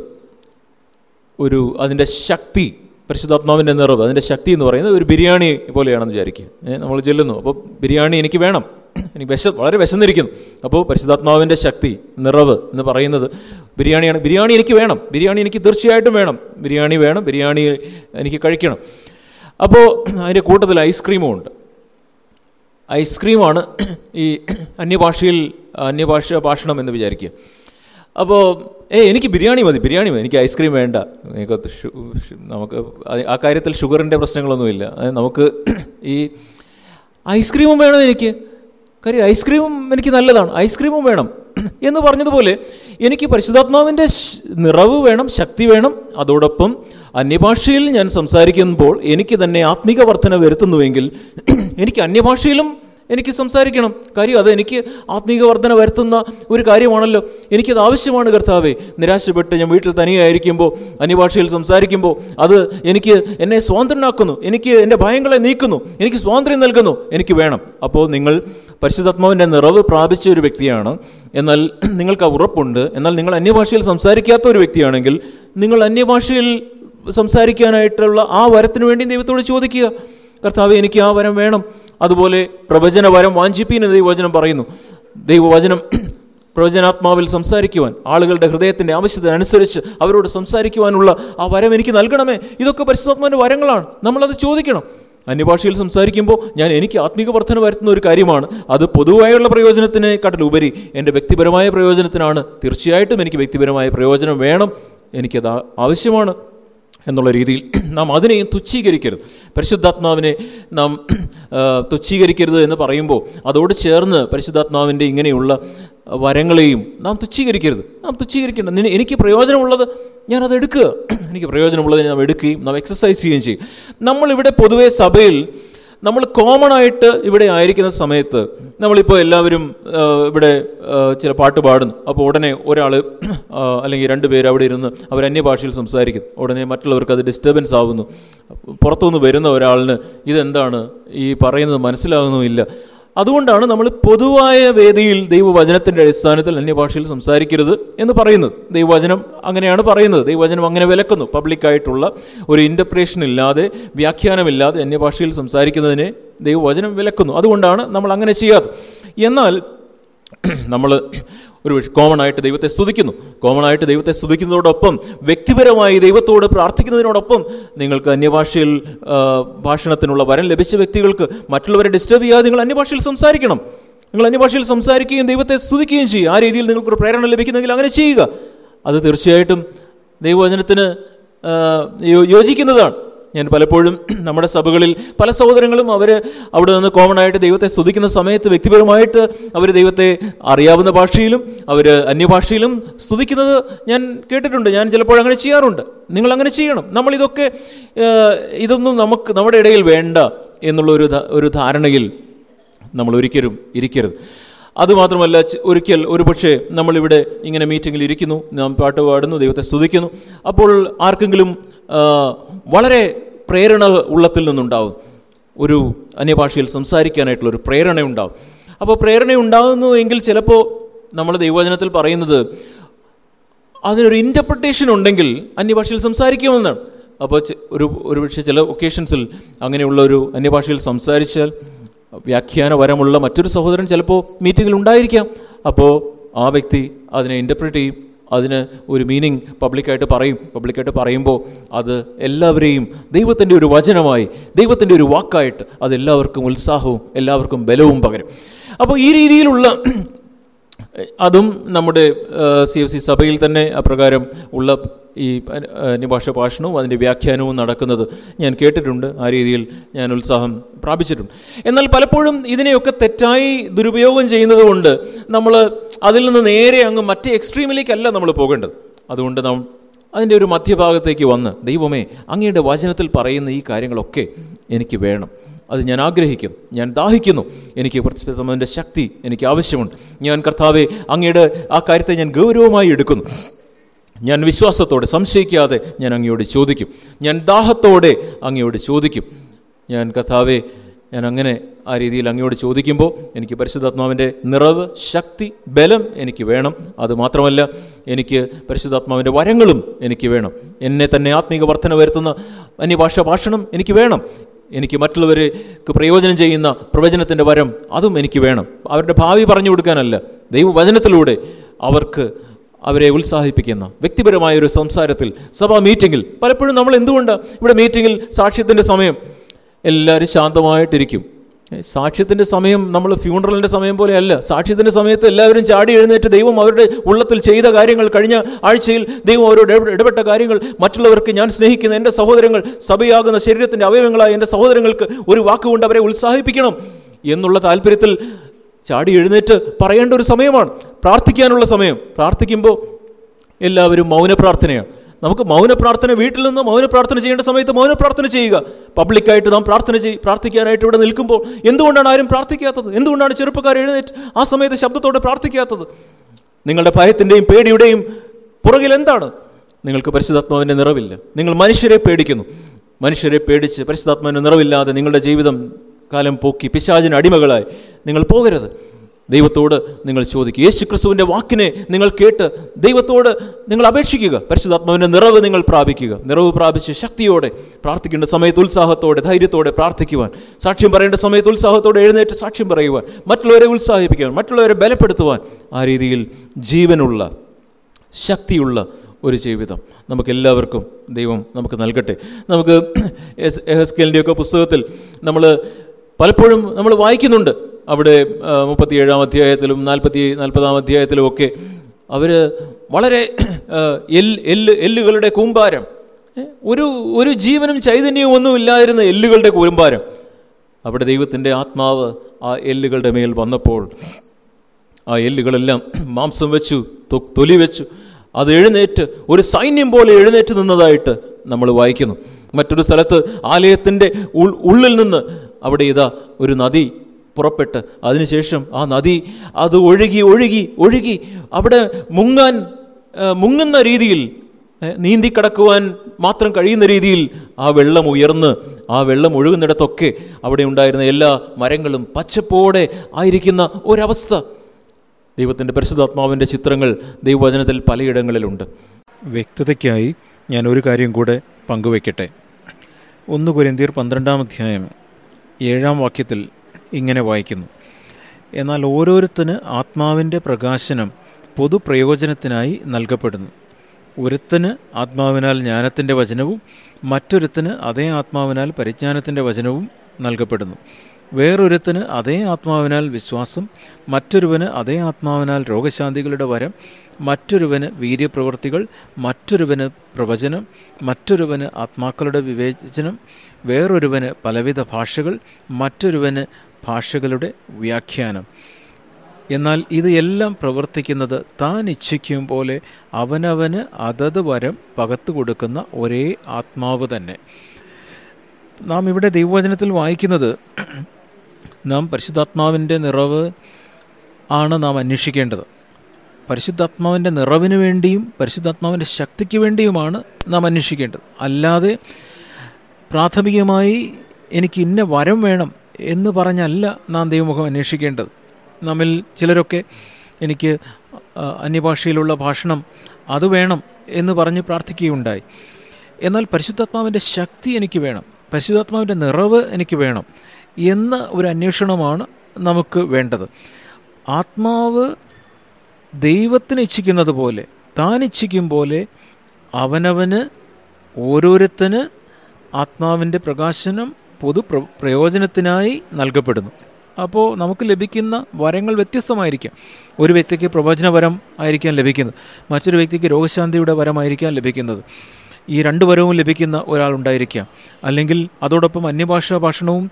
ഒരു അതിന്റെ ശക്തി പരിശുദ്ധാത്മാവിന്റെ നിറവ് അതിന്റെ ശക്തി എന്ന് പറയുന്നത് ഒരു ബിരിയാണി പോലെയാണെന്ന് വിചാരിക്കുക. നമ്മൾ ചെല്ലുന്നു. അപ്പോൾ ബിരിയാണി എനിക്ക് വേണം. എനിക്ക് വിശ വളരെ വിശന്നിരിക്കുന്നു അപ്പോൾ പരിശുദ്ധാത്മാവിന്റെ ശക്തി നിറവ് എന്ന് പറയുന്നത് ബിരിയാണിയാണ്. ബിരിയാണി എനിക്ക് വേണം. ബിരിയാണി എനിക്ക് തീർച്ചയായിട്ടും വേണം. ബിരിയാണി വേണം. ബിരിയാണി എനിക്ക് കഴിക്കണം. അപ്പോൾ അതിന്റെ കൂട്ടത്തിൽ ഐസ്ക്രീമും ഉണ്ട്. ഐസ്ക്രീമാണ് ഈ അന്യഭാഷയിൽ അന്യഭാഷ ഭാഷണം എന്ന് വിചാരിക്കുക. അപ്പോൾ ഏ എനിക്ക് ബിരിയാണി മതി. ബിരിയാണി മതി. എനിക്ക് ഐസ്ക്രീം വേണ്ട. ഷു- നമുക്ക് ആ- കാര്യത്തിൽ ഷുഗറിന്റെ പ്രശ്നങ്ങളൊന്നുമില്ല. നമുക്ക് ഈ ഐസ്ക്രീമും വേണം എനിക്ക്. കാര്യം ഐസ്ക്രീമും എനിക്ക് നല്ലതാണ്. ഐസ്ക്രീമും വേണം. എന്ന് പറഞ്ഞതുപോലെ എനിക്ക് പരിശുദ്ധാത്മാവിന്റെ നിറവ് വേണം ശക്തി വേണം. അതോടൊപ്പം അന്യഭാഷയിൽ ഞാൻ സംസാരിക്കുമ്പോൾ എനിക്ക് തന്നെ ആത്മീക വർധന വരുത്തുന്നുവെങ്കിൽ എനിക്ക് അന്യഭാഷയിലും എനിക്ക് സംസാരിക്കണം. കാര്യം അത് എനിക്ക് ആത്മീക വർധന വരുത്തുന്ന ഒരു കാര്യമാണല്ലോ. എനിക്കത് ആവശ്യമാണ് കർത്താവേ. നിരാശപ്പെട്ട് ഞാൻ വീട്ടിൽ തനിയായിരിക്കുമ്പോൾ അന്യഭാഷയിൽ സംസാരിക്കുമ്പോൾ അത് എനിക്ക് എന്നെ സ്വാതന്ത്ര്യനാക്കുന്നു. എനിക്ക് എന്റെ ഭയങ്ങളെ നീക്കുന്നു. എനിക്ക് സ്വാതന്ത്ര്യം നൽകുന്നു. എനിക്ക് വേണം. അപ്പോൾ നിങ്ങൾ പരിശുദ്ധാത്മാവിന്റെ നിറവ് പ്രാപിച്ച ഒരു വ്യക്തിയാണ്. എന്നാൽ നിങ്ങൾക്ക് ആ ഉറപ്പുണ്ട്. എന്നാൽ നിങ്ങൾ അന്യഭാഷയിൽ സംസാരിക്കാത്ത ഒരു വ്യക്തിയാണെങ്കിൽ നിങ്ങൾ അന്യഭാഷയിൽ സംസാരിക്കാനായിട്ടുള്ള ആ വരത്തിന് വേണ്ടി ദൈവത്തോട് ചോദിക്കുക. കർത്താവ് എനിക്ക് ആ വരം വേണം. അതുപോലെ പ്രവചനവരം വാഞ്ചിപ്പീൻ ദൈവവചനം പറയുന്നു. ദൈവവചനം [CLEARS THROAT] പ്രവചനാത്മാവിൽ സംസാരിക്കുവാൻ ആളുകളുടെ ഹൃദയത്തിന്റെ ആവശ്യത്തിനനുസരിച്ച് അവരോട് സംസാരിക്കുവാനുള്ള ആ വരം എനിക്ക് നൽകണമേ. ഇതൊക്കെ പരിശുദ്ധാത്മാവിന്റെ വരങ്ങളാണ്. നമ്മളത് ചോദിക്കണം. അന്യഭാഷയിൽ സംസാരിക്കുമ്പോൾ ഞാൻ എനിക്ക് ആത്മീക വർധന വരുത്തുന്ന ഒരു കാര്യമാണ്. അത് പൊതുവായുള്ള പ്രയോജനത്തിനെക്കാട്ടിലുപരി എന്റെ വ്യക്തിപരമായ പ്രയോജനത്തിനാണ്. തീർച്ചയായിട്ടും എനിക്ക് വ്യക്തിപരമായ പ്രയോജനം വേണം. എനിക്കത് ആവശ്യമാണ്. എന്നുള്ള രീതിയിൽ നാം അതിനെയും തുച്ഛീകരിക്കരുത്. പരിശുദ്ധാത്മാവിനെ നാം തുച്ഛീകരിക്കരുത് എന്ന് പറയുമ്പോൾ അതോട് ചേർന്ന് പരിശുദ്ധാത്മാവിന്റെ ഇങ്ങനെയുള്ള വരങ്ങളെയും നാം തുച്ഛീകരിക്കരുത്. നാം തുച്ഛീകരിക്കേണ്ട. നിന്നെ എനിക്ക് പ്രയോജനമുള്ളത് ഞാനത് എടുക്കുക. എനിക്ക് പ്രയോജനമുള്ളതിനെ നാം എടുക്കുകയും നാം എക്സസൈസ് ചെയ്യുകയും ചെയ്യും. നമ്മളിവിടെ പൊതുവേ സഭയിൽ നമ്മൾ കോമൺ ആയിട്ട് ഇവിടെ ആയിരിക്കുന്ന സമയത്ത് നമ്മളിപ്പോൾ എല്ലാവരും ഇവിടെ ചില പാട്ട് പാടുന്നു. അപ്പോൾ ഉടനെ ഒരാൾ അല്ലെങ്കിൽ രണ്ട് പേര് അവിടെ ഇരുന്ന് അവർ അന്യഭാഷയിൽ സംസാരിക്കുന്നു ഉടനെ മറ്റുള്ളവർക്ക് അത് ഡിസ്റ്റർബൻസ് ആവുന്നു. പുറത്തുനിന്ന് വരുന്ന ഒരാളിന് ഇതെന്താണ്? ഈ പറയുന്നത് മനസ്സിലാകുന്നുമില്ല. അതുകൊണ്ടാണ് നമ്മൾ പൊതുവായ വേദിയിൽ ദൈവവചനത്തിന്റെ അടിസ്ഥാനത്തിൽ അന്യഭാഷയിൽ സംസാരിക്കരുത് എന്ന് പറയുന്നത്. ദൈവവചനം അങ്ങനെയാണ് പറയുന്നത്. ദൈവവചനം അങ്ങനെ വിലക്കുന്നു. പബ്ലിക്കായിട്ടുള്ള ഒരു ഇന്റർപ്രേഷൻ ഇല്ലാതെ വ്യാഖ്യാനമില്ലാതെ അന്യഭാഷയിൽ സംസാരിക്കുന്നതിനെ ദൈവവചനം വിലക്കുന്നു. അതുകൊണ്ടാണ് നമ്മൾ അങ്ങനെ ചെയ്യാത്തത്. എന്നാൽ നമ്മൾ ഒരു കോമൺ ആയിട്ട് ദൈവത്തെ സ്തുതിക്കുന്നു. കോമൺ ആയിട്ട് ദൈവത്തെ സ്തുതിക്കുന്നതോടൊപ്പം വ്യക്തിപരമായി ദൈവത്തോട് പ്രാർത്ഥിക്കുന്നതിനോടൊപ്പം നിങ്ങൾക്ക് അന്യഭാഷയിൽ ഭാഷണത്തിനുള്ള വരം ലഭിച്ച വ്യക്തികൾക്ക് മറ്റുള്ളവരെ ഡിസ്റ്റർബ് ചെയ്യാതെ നിങ്ങൾ അന്യഭാഷയിൽ സംസാരിക്കണം. നിങ്ങൾ അന്യഭാഷയിൽ സംസാരിക്കുകയും ദൈവത്തെ സ്തുതിക്കുകയും ചെയ്യും ആ രീതിയിൽ നിങ്ങൾക്കൊരു പ്രേരണ ലഭിക്കുന്നെങ്കിൽ അങ്ങനെ ചെയ്യുക. അത് തീർച്ചയായിട്ടും ദൈവവചനത്തിന് യോജിക്കുന്നതാണ്. ഞാൻ പലപ്പോഴും [CLEARS THROAT] നമ്മുടെ സഭകളിൽ പല സഹോദരങ്ങളും അവർ അവിടെ നിന്ന് കോമൺ ആയിട്ട് ദൈവത്തെ സ്തുതിക്കുന്ന സമയത്ത് വ്യക്തിപരമായിട്ട് അവർ ദൈവത്തെ അറിയാവുന്ന ഭാഷയിലും അവർ അന്യഭാഷയിലും സ്തുതിക്കുന്നത് ഞാൻ കേട്ടിട്ടുണ്ട്. ഞാൻ ചിലപ്പോൾ അങ്ങനെ ചെയ്യാറുണ്ട്. നിങ്ങൾ അങ്ങനെ ചെയ്യണം. നമ്മൾ ഇതൊക്കെ ഇതൊന്നും നമുക്ക് നമ്മുടെ ഇടയിൽ വേണ്ട എന്നുള്ള ഒരു ഒരു ധാരണയിൽ നമ്മൾ ഒരിക്കലും ഇരിക്കരുത്. അതുമാത്രമല്ല ഒരിക്കൽ ഒരു പക്ഷേ നമ്മളിവിടെ ഇങ്ങനെ മീറ്റിങ്ങിൽ ഇരിക്കുന്നു. നാം പാട്ട് പാടുന്നു ദൈവത്തെ സ്തുതിക്കുന്നു. അപ്പോൾ ആർക്കെങ്കിലും വളരെ പ്രേരണ ഉള്ളത്തിൽ നിന്നുണ്ടാവും. ഒരു അന്യഭാഷയിൽ സംസാരിക്കാനായിട്ടുള്ള ഒരു പ്രേരണ ഉണ്ടാവും അപ്പോൾ പ്രേരണ ഉണ്ടാകുന്നു എങ്കിൽ ചിലപ്പോൾ നമ്മൾ ദൈവവചനത്തിൽ പറയുന്നത് അതിനൊരു ഇന്റർപ്രിട്ടേഷൻ ഉണ്ടെങ്കിൽ അന്യഭാഷയിൽ സംസാരിക്കുമെന്നാണ് അപ്പോൾ ഒരു ഒരു പക്ഷേ ചില ഒക്കേഷൻസിൽ അങ്ങനെയുള്ള ഒരു അന്യഭാഷയിൽ സംസാരിച്ചാൽ വ്യാഖ്യാനപരമുള്ള മറ്റൊരു സഹോദരൻ ചിലപ്പോൾ മീറ്റിങ്ങിൽ ഉണ്ടായിരിക്കാം. അപ്പോൾ ആ വ്യക്തി അതിനെ ഇന്റർപ്രിറ്റ് ചെയ്യും. അതിന് ഒരു മീനിങ് പബ്ലിക്കായിട്ട് പറയും. പബ്ലിക്കായിട്ട് പറയുമ്പോൾ അത് എല്ലാവരെയും ദൈവത്തിന്റെ ഒരു വചനമായി ദൈവത്തിന്റെ ഒരു വാക്കായിട്ട് അത് എല്ലാവർക്കും ഉത്സാഹവും എല്ലാവർക്കും ബലവും പകരും. അപ്പോൾ ഈ രീതിയിലുള്ള അതും നമ്മുടെ സി സി സഭയിൽ തന്നെ അപ്രകാരം ഉള്ള ഈ നിഭാഷ ഭാഷണവും അതിന്റെ വ്യാഖ്യാനവും നടക്കുന്നത് ഞാൻ കേട്ടിട്ടുണ്ട്. ആ രീതിയിൽ ഞാൻ ഉത്സാഹം പ്രാപിച്ചിട്ടുണ്ട്. എന്നാൽ പലപ്പോഴും ഇതിനെയൊക്കെ തെറ്റായി ദുരുപയോഗം ചെയ്യുന്നതുകൊണ്ട് നമ്മൾ അതിൽ നിന്ന് നേരെ അങ്ങ് മറ്റേ എക്സ്ട്രീമിലേക്കല്ല നമ്മൾ പോകേണ്ടത്. അതുകൊണ്ട് നാം അതിന്റെ ഒരു മധ്യഭാഗത്തേക്ക് വന്ന് ദൈവമേ അങ്ങയുടെ വചനത്തിൽ പറയുന്ന ഈ കാര്യങ്ങളൊക്കെ എനിക്ക് വേണം. അത് ഞാൻ ആഗ്രഹിക്കുന്നു. ഞാൻ ദാഹിക്കുന്നു. എനിക്ക് പ്രതിസ്പന്ദന്റെ ശക്തി എനിക്ക് ആവശ്യമുണ്ട്. ഞാൻ കർത്താവെ അങ്ങയുടെ ആ കാര്യത്തെ ഞാൻ ഗൗരവമായി എടുക്കുന്നു. ഞാൻ വിശ്വാസത്തോടെ സംശയിക്കാതെ ഞാൻ അങ്ങയോട് ചോദിക്കും. ഞാൻ ദാഹത്തോടെ അങ്ങയോട് ചോദിക്കും. ഞാൻ കഥാവെ ഞാൻ അങ്ങനെ ആ രീതിയിൽ അങ്ങയോട് ചോദിക്കുമ്പോൾ എനിക്ക് പരിശുദ്ധാത്മാവിന്റെ നിറവ് ശക്തി ബലം എനിക്ക് വേണം. അതുമാത്രമല്ല എനിക്ക് പരിശുദ്ധാത്മാവിന്റെ വരങ്ങളും എനിക്ക് വേണം. എന്നെ തന്നെ ആത്മീക വർധന വരുത്തുന്ന അന്യഭാഷ ഭാഷണം എനിക്ക് വേണം. എനിക്ക് മറ്റുള്ളവർക്ക് പ്രയോജനം ചെയ്യുന്ന പ്രവചനത്തിന്റെ വരം അതും എനിക്ക് വേണം. അവരുടെ ഭാവി പറഞ്ഞു കൊടുക്കാനല്ല ദൈവവചനത്തിലൂടെ അവർക്ക് അവരെ ഉത്സാഹിപ്പിക്കുന്ന വ്യക്തിപരമായ ഒരു സംസാരത്തിൽ സഭാ മീറ്റിങ്ങിൽ പലപ്പോഴും നമ്മൾ എന്തുകൊണ്ട് ഇവിടെ മീറ്റിങ്ങിൽ സാക്ഷ്യത്തിന്റെ സമയം എല്ലാവരും ശാന്തമായിട്ടിരിക്കും. സാക്ഷ്യത്തിന്റെ സമയം നമ്മൾ ഫ്യൂണറലിന്റെ സമയം പോലെയല്ല സാക്ഷ്യത്തിന്റെ സമയത്ത് എല്ലാവരും ചാടി എഴുന്നേറ്റ് ദൈവം അവരുടെ ഉള്ളത്തിൽ ചെയ്ത കാര്യങ്ങൾ കഴിഞ്ഞ ആഴ്ചയിൽ ദൈവം അവരോട് ഇടപെട്ട കാര്യങ്ങൾ മറ്റുള്ളവർക്ക് ഞാൻ സ്നേഹിക്കുന്ന എന്റെ സഹോദരങ്ങൾ സഭയാകുന്ന ശരീരത്തിന്റെ അവയവങ്ങളായ എന്റെ സഹോദരങ്ങൾക്ക് ഒരു വാക്കുകൊണ്ട് അവരെ ഉത്സാഹിപ്പിക്കണം എന്നുള്ള താല്പര്യത്തിൽ ചാടി എഴുന്നേറ്റ് പറയേണ്ട ഒരു സമയമാണ്. പ്രാർത്ഥിക്കാനുള്ള സമയം. പ്രാർത്ഥിക്കുമ്പോൾ എല്ലാവരും മൗന പ്രാർത്ഥനയാണ്. നമുക്ക് മൗന പ്രാർത്ഥന വീട്ടിൽ നിന്ന് മൗന പ്രാർത്ഥന ചെയ്യേണ്ട സമയത്ത് മൗന പ്രാർത്ഥന ചെയ്യുക. പബ്ലിക്കായിട്ട് നാം പ്രാർത്ഥന ചെയ് പ്രാർത്ഥിക്കാനായിട്ട് ഇവിടെ നിൽക്കുമ്പോൾ എന്തുകൊണ്ടാണ് ആരും പ്രാർത്ഥിക്കാത്തത്? എന്തുകൊണ്ടാണ് ചെറുപ്പക്കാർ എഴുന്നേറ്റ് ആ സമയത്ത് ശബ്ദത്തോടെ പ്രാർത്ഥിക്കാത്തത്? നിങ്ങളുടെ ഭയത്തിന്റെയും പേടിയുടെയും പുറകിൽ എന്താണ്? നിങ്ങൾക്ക് പരിശുദ്ധാത്മാവിന്റെ നിറവില്ല. നിങ്ങൾ മനുഷ്യരെ പേടിക്കുന്നു. മനുഷ്യരെ പേടിച്ച് പരിശുദ്ധാത്മാവിന്റെ നിറവില്ലാതെ നിങ്ങളുടെ ജീവിതം കാലം പോക്കി പിശാചിന് അടിമകളായി നിങ്ങൾ പോകരുത്. ദൈവത്തോട് നിങ്ങൾ ചോദിക്കുക. യേശു ക്രിസ്തുവിന്റെ വാക്കിനെ നിങ്ങൾ കേട്ട് ദൈവത്തോട് നിങ്ങൾ അപേക്ഷിക്കുക. പരിശുദ്ധാത്മാവിന്റെ നിറവ് നിങ്ങൾ പ്രാപിക്കുക. നിറവ് പ്രാപിച്ച് ശക്തിയോടെ പ്രാർത്ഥിക്കേണ്ട സമയത്ത് ഉത്സാഹത്തോടെ ധൈര്യത്തോടെ പ്രാർത്ഥിക്കുവാൻ. സാക്ഷ്യം പറയേണ്ട സമയത്ത് ഉത്സാഹത്തോടെ എഴുന്നേറ്റ് സാക്ഷ്യം പറയുവാൻ. മറ്റുള്ളവരെ ഉത്സാഹിപ്പിക്കുവാൻ മറ്റുള്ളവരെ ബലപ്പെടുത്തുവാൻ. ആ രീതിയിൽ ജീവനുള്ള ശക്തിയുള്ള ഒരു ജീവിതം നമുക്കെല്ലാവർക്കും ദൈവം നമുക്ക് നൽകട്ടെ. നമുക്ക് എസ് എഹസ്കേലിന്റെയൊക്കെ പുസ്തകത്തിൽ നമ്മൾ പലപ്പോഴും നമ്മൾ വായിക്കുന്നുണ്ട്. അവിടെ മുപ്പത്തിയേഴാം അധ്യായത്തിലും നാൽപ്പത്തി നാൽപ്പതാം അധ്യായത്തിലും ഒക്കെ അവർ വളരെ എല്ല് എല്ല് എല്ലുകളുടെ കൂമ്പാരം. ഒരു ഒരു ജീവനും ചൈതന്യവും ഒന്നും ഇല്ലായിരുന്ന എല്ലുകളുടെ കൂമ്പാരം. അവിടെ ദൈവത്തിന്റെ ആത്മാവ് ആ എല്ലുകളുടെ മേൽ വന്നപ്പോൾ ആ എല്ലുകളെല്ലാം [CLEARS THROAT] മാംസം വെച്ചു തൊലി വെച്ചു. അത് എഴുന്നേറ്റ് ഒരു സൈന്യം പോലെ എഴുന്നേറ്റ് നിന്നതായിട്ട് നമ്മൾ വായിക്കുന്നു. മറ്റൊരു സ്ഥലത്ത് ആലയത്തിന്റെ ഉള്ളിൽ നിന്ന് അവിടെ ഇതാ ഒരു നദി പുറപ്പെട്ട്. അതിനുശേഷം ആ നദി അത് ഒഴുകി ഒഴുകി ഒഴുകി. അവിടെ മുങ്ങാൻ മുങ്ങുന്ന രീതിയിൽ നീന്തിക്കടക്കുവാൻ മാത്രം കഴിയുന്ന രീതിയിൽ ആ വെള്ളം ഉയർന്ന് ആ വെള്ളം ഒഴുകുന്നിടത്തൊക്കെ അവിടെ ഉണ്ടായിരുന്ന എല്ലാ മരങ്ങളും പച്ചപ്പോടെ ആയിരിക്കുന്ന ഒരവസ്ഥ. ദൈവത്തിന്റെ പരിശുദ്ധാത്മാവിന്റെ ചിത്രങ്ങൾ ദൈവവചനത്തിൽ പലയിടങ്ങളിലുണ്ട്. വ്യക്തതയ്ക്കായി ഞാൻ ഒരു കാര്യം കൂടെ പങ്കുവയ്ക്കട്ടെ. ഒന്ന് കുരന്തിയർ പന്ത്രണ്ടാം അധ്യായം ഏഴാം വാക്യത്തിൽ ഇങ്ങനെ വായിക്കുന്നു. എന്നാൽ ഓരോരുത്തന് ആത്മാവിന്റെ പ്രകാശനം പൊതുപ്രയോജനത്തിനായി നൽകപ്പെടുന്നു. ഒരുത്തന് ആത്മാവിനാൽ ജ്ഞാനത്തിന്റെ വചനവും മറ്റൊരുത്തന് അതേ ആത്മാവിനാൽ പരിജ്ഞാനത്തിന്റെ വചനവും നൽകപ്പെടുന്നു. വേറൊരുത്തന് അതേ ആത്മാവിനാൽ വിശ്വാസം മറ്റൊരുവന് അതേ ആത്മാവിനാൽ രോഗശാന്തികളുടെ വരം മറ്റൊരുവന് വീര്യപ്രവൃത്തികൾ മറ്റൊരുവന് പ്രവചനം മറ്റൊരുവന് ആത്മാക്കളുടെ വിവേചനം വേറൊരുവന് പലവിധ ഭാഷകൾ മറ്റൊരുവന് ഭാഷകളുടെ വ്യാഖ്യാനം. എന്നാൽ ഇത് എല്ലാം പ്രവർത്തിക്കുന്നത് താൻ ഇച്ഛിക്കും പോലെ അവനവന് അതത് വരം പകത്തു കൊടുക്കുന്ന ഒരേ ആത്മാവ് തന്നെ. നാം ഇവിടെ ദൈവവചനത്തിൽ വായിക്കുന്നത് നാം പരിശുദ്ധാത്മാവിന്റെ നിറവ് ആണ് നാം അന്വേഷിക്കേണ്ടത്. പരിശുദ്ധാത്മാവിന്റെ നിറവിന് വേണ്ടിയും പരിശുദ്ധാത്മാവിന്റെ ശക്തിക്ക് വേണ്ടിയുമാണ് നാം അന്വേഷിക്കേണ്ടത്. അല്ലാതെ പ്രാഥമികമായി എനിക്ക് ഇന്ന വരം വേണം എന്ന് പറഞ്ഞല്ല നാം ദൈവമുഖം അന്വേഷിക്കേണ്ടത്. നമ്മിൽ ചിലരൊക്കെ എനിക്ക് അന്യഭാഷയിലുള്ള ഭാഷണം അത് വേണം എന്ന് പറഞ്ഞ് പ്രാർത്ഥിക്കുകയുണ്ടായി. എന്നാൽ പരിശുദ്ധാത്മാവിന്റെ ശക്തി എനിക്ക് വേണം. പരിശുദ്ധാത്മാവിന്റെ നിറവ് എനിക്ക് വേണം. എന്ന ഒരു അന്വേഷണമാണ് നമുക്ക് വേണ്ടത്. ആത്മാവ് ദൈവത്തിന് ഇച്ഛിക്കുന്നത് പോലെ താൻ ഇച്ഛിക്കും പോലെ അവനവന് ഓരോരുത്തന് ആത്മാവിന്റെ പ്രകാശനം പൊതു പ്രയോജനത്തിനായി നൽകപ്പെടുന്നു. അപ്പോൾ നമുക്ക് ലഭിക്കുന്ന വരങ്ങൾ വ്യത്യസ്തമായിരിക്കാം. ഒരു വ്യക്തിക്ക് പ്രവചനവരം ആയിരിക്കാൻ ലഭിക്കുന്നത്. മറ്റൊരു വ്യക്തിക്ക് രോഗശാന്തിയുടെ വരമായിരിക്കാം ലഭിക്കുന്നത്. ഈ രണ്ട് വരവും ലഭിക്കുന്ന ഒരാളുണ്ടായിരിക്കാം അല്ലെങ്കിൽ അതോടൊപ്പം അന്യഭാഷാ ഭാഷണവും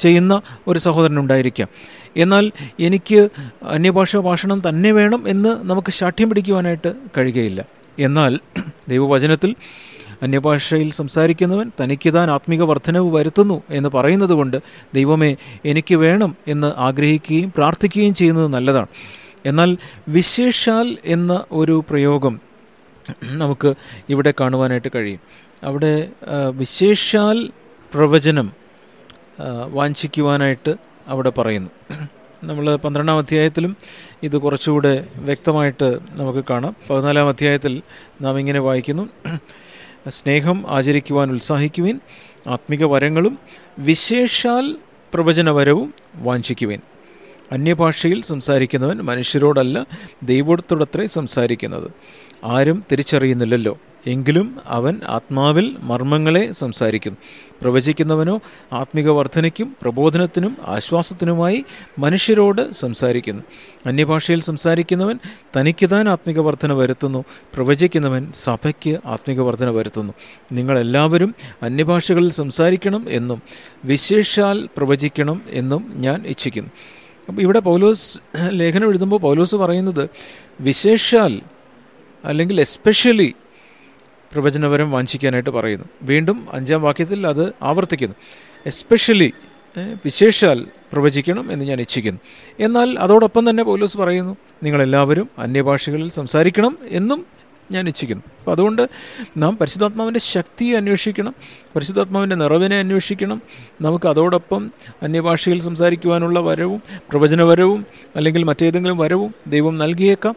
ചെയ്യുന്ന ഒരു സഹോദരൻ ഉണ്ടായിരിക്കാം. എന്നാൽ എനിക്ക് അന്യഭാഷാ ഭാഷണം തന്നെ വേണം എന്ന് നമുക്ക് ശാഠ്യം പിടിക്കുവാനായിട്ട് കഴിയുകയില്ല. എന്നാൽ ദൈവവചനത്തിൽ അന്യഭാഷയിൽ സംസാരിക്കുന്നവൻ തനിക്ക് താൻ ആത്മീക വർധനവ് വരുത്തുന്നു എന്ന് പറയുന്നത് കൊണ്ട് ദൈവമേ എനിക്ക് വേണം എന്ന് ആഗ്രഹിക്കുകയും പ്രാർത്ഥിക്കുകയും ചെയ്യുന്നത് നല്ലതാണ്. എന്നാൽ വിശേഷാൽ എന്ന ഒരു പ്രയോഗം നമുക്ക് ഇവിടെ കാണുവാനായിട്ട് കഴിയും. അവിടെ വിശേഷാൽ പ്രവചനം വാഞ്ചിക്കുവാനായിട്ട് അവിടെ പറയുന്നു. നമ്മൾ പന്ത്രണ്ടാം അധ്യായത്തിലും ഇത് കുറച്ചുകൂടെ വ്യക്തമായിട്ട് നമുക്ക് കാണാം. പതിനാലാം അധ്യായത്തിൽ നാം ഇങ്ങനെ വായിക്കുന്നു. സ്നേഹം ആചരിക്കുവാൻ ഉത്സാഹിക്കുവിൻ ആത്മിക വരങ്ങളും വിശേഷാൽ പ്രവചനവരവും വാഞ്ചിക്കുവിൻ. അന്യഭാഷയിൽ സംസാരിക്കുന്നവൻ മനുഷ്യരോടല്ല ദൈവത്തോടത്രേ സംസാരിക്കുന്നത്. ആരും തിരിച്ചറിയുന്നില്ലല്ലോ. എങ്കിലും അവൻ ആത്മാവിൽ മർമ്മങ്ങളെ സംസാരിക്കും. പ്രവചിക്കുന്നവനോ ആത്മിക വർധനയ്ക്കും പ്രബോധനത്തിനും ആശ്വാസത്തിനുമായി മനുഷ്യരോട് സംസാരിക്കുന്നു അന്യഭാഷയിൽ സംസാരിക്കുന്നവൻ തനിക്ക് താൻ ആത്മിക വർധന വരുത്തുന്നു. പ്രവചിക്കുന്നവൻ സഭയ്ക്ക് ആത്മിക വർധന വരുത്തുന്നു. നിങ്ങളെല്ലാവരും അന്യഭാഷകളിൽ സംസാരിക്കണം എന്നും വിശേഷാൽ പ്രവചിക്കണം എന്നും ഞാൻ ഇച്ഛിക്കുന്നു അപ്പോൾ ഇവിടെ പൗലോസ് ലേഖനം എഴുതുമ്പോൾ പൗലോസ് പറയുന്നത് വിശേഷാൽ അല്ലെങ്കിൽ എസ്പെഷ്യലി പ്രവചനപരം വാഞ്ചിക്കാനായിട്ട് പറയുന്നു. വീണ്ടും അഞ്ചാം വാക്യത്തിൽ അത് ആവർത്തിക്കുന്നു. എസ്പെഷ്യലി വിശേഷാൽ പ്രവചിക്കണം എന്ന് ഞാൻ ഇച്ഛിക്കുന്നു. എന്നാൽ അതോടൊപ്പം തന്നെ പോലീസ് പറയുന്നു നിങ്ങളെല്ലാവരും അന്യഭാഷകളിൽ സംസാരിക്കണം എന്നും ഞാൻ ഇച്ഛിക്കുന്നു. അപ്പോൾ അതുകൊണ്ട് നാം പരിശുദ്ധാത്മാവിന്റെ ശക്തിയെ അന്വേഷിക്കണം പരിശുദ്ധാത്മാവിന്റെ നിറവിനെ അന്വേഷിക്കണം. നമുക്ക് അതോടൊപ്പം അന്യഭാഷയിൽ സംസാരിക്കുവാനുള്ള വരവും പ്രവചനവരവും അല്ലെങ്കിൽ മറ്റേതെങ്കിലും വരവും ദൈവം നൽകിയേക്കാം.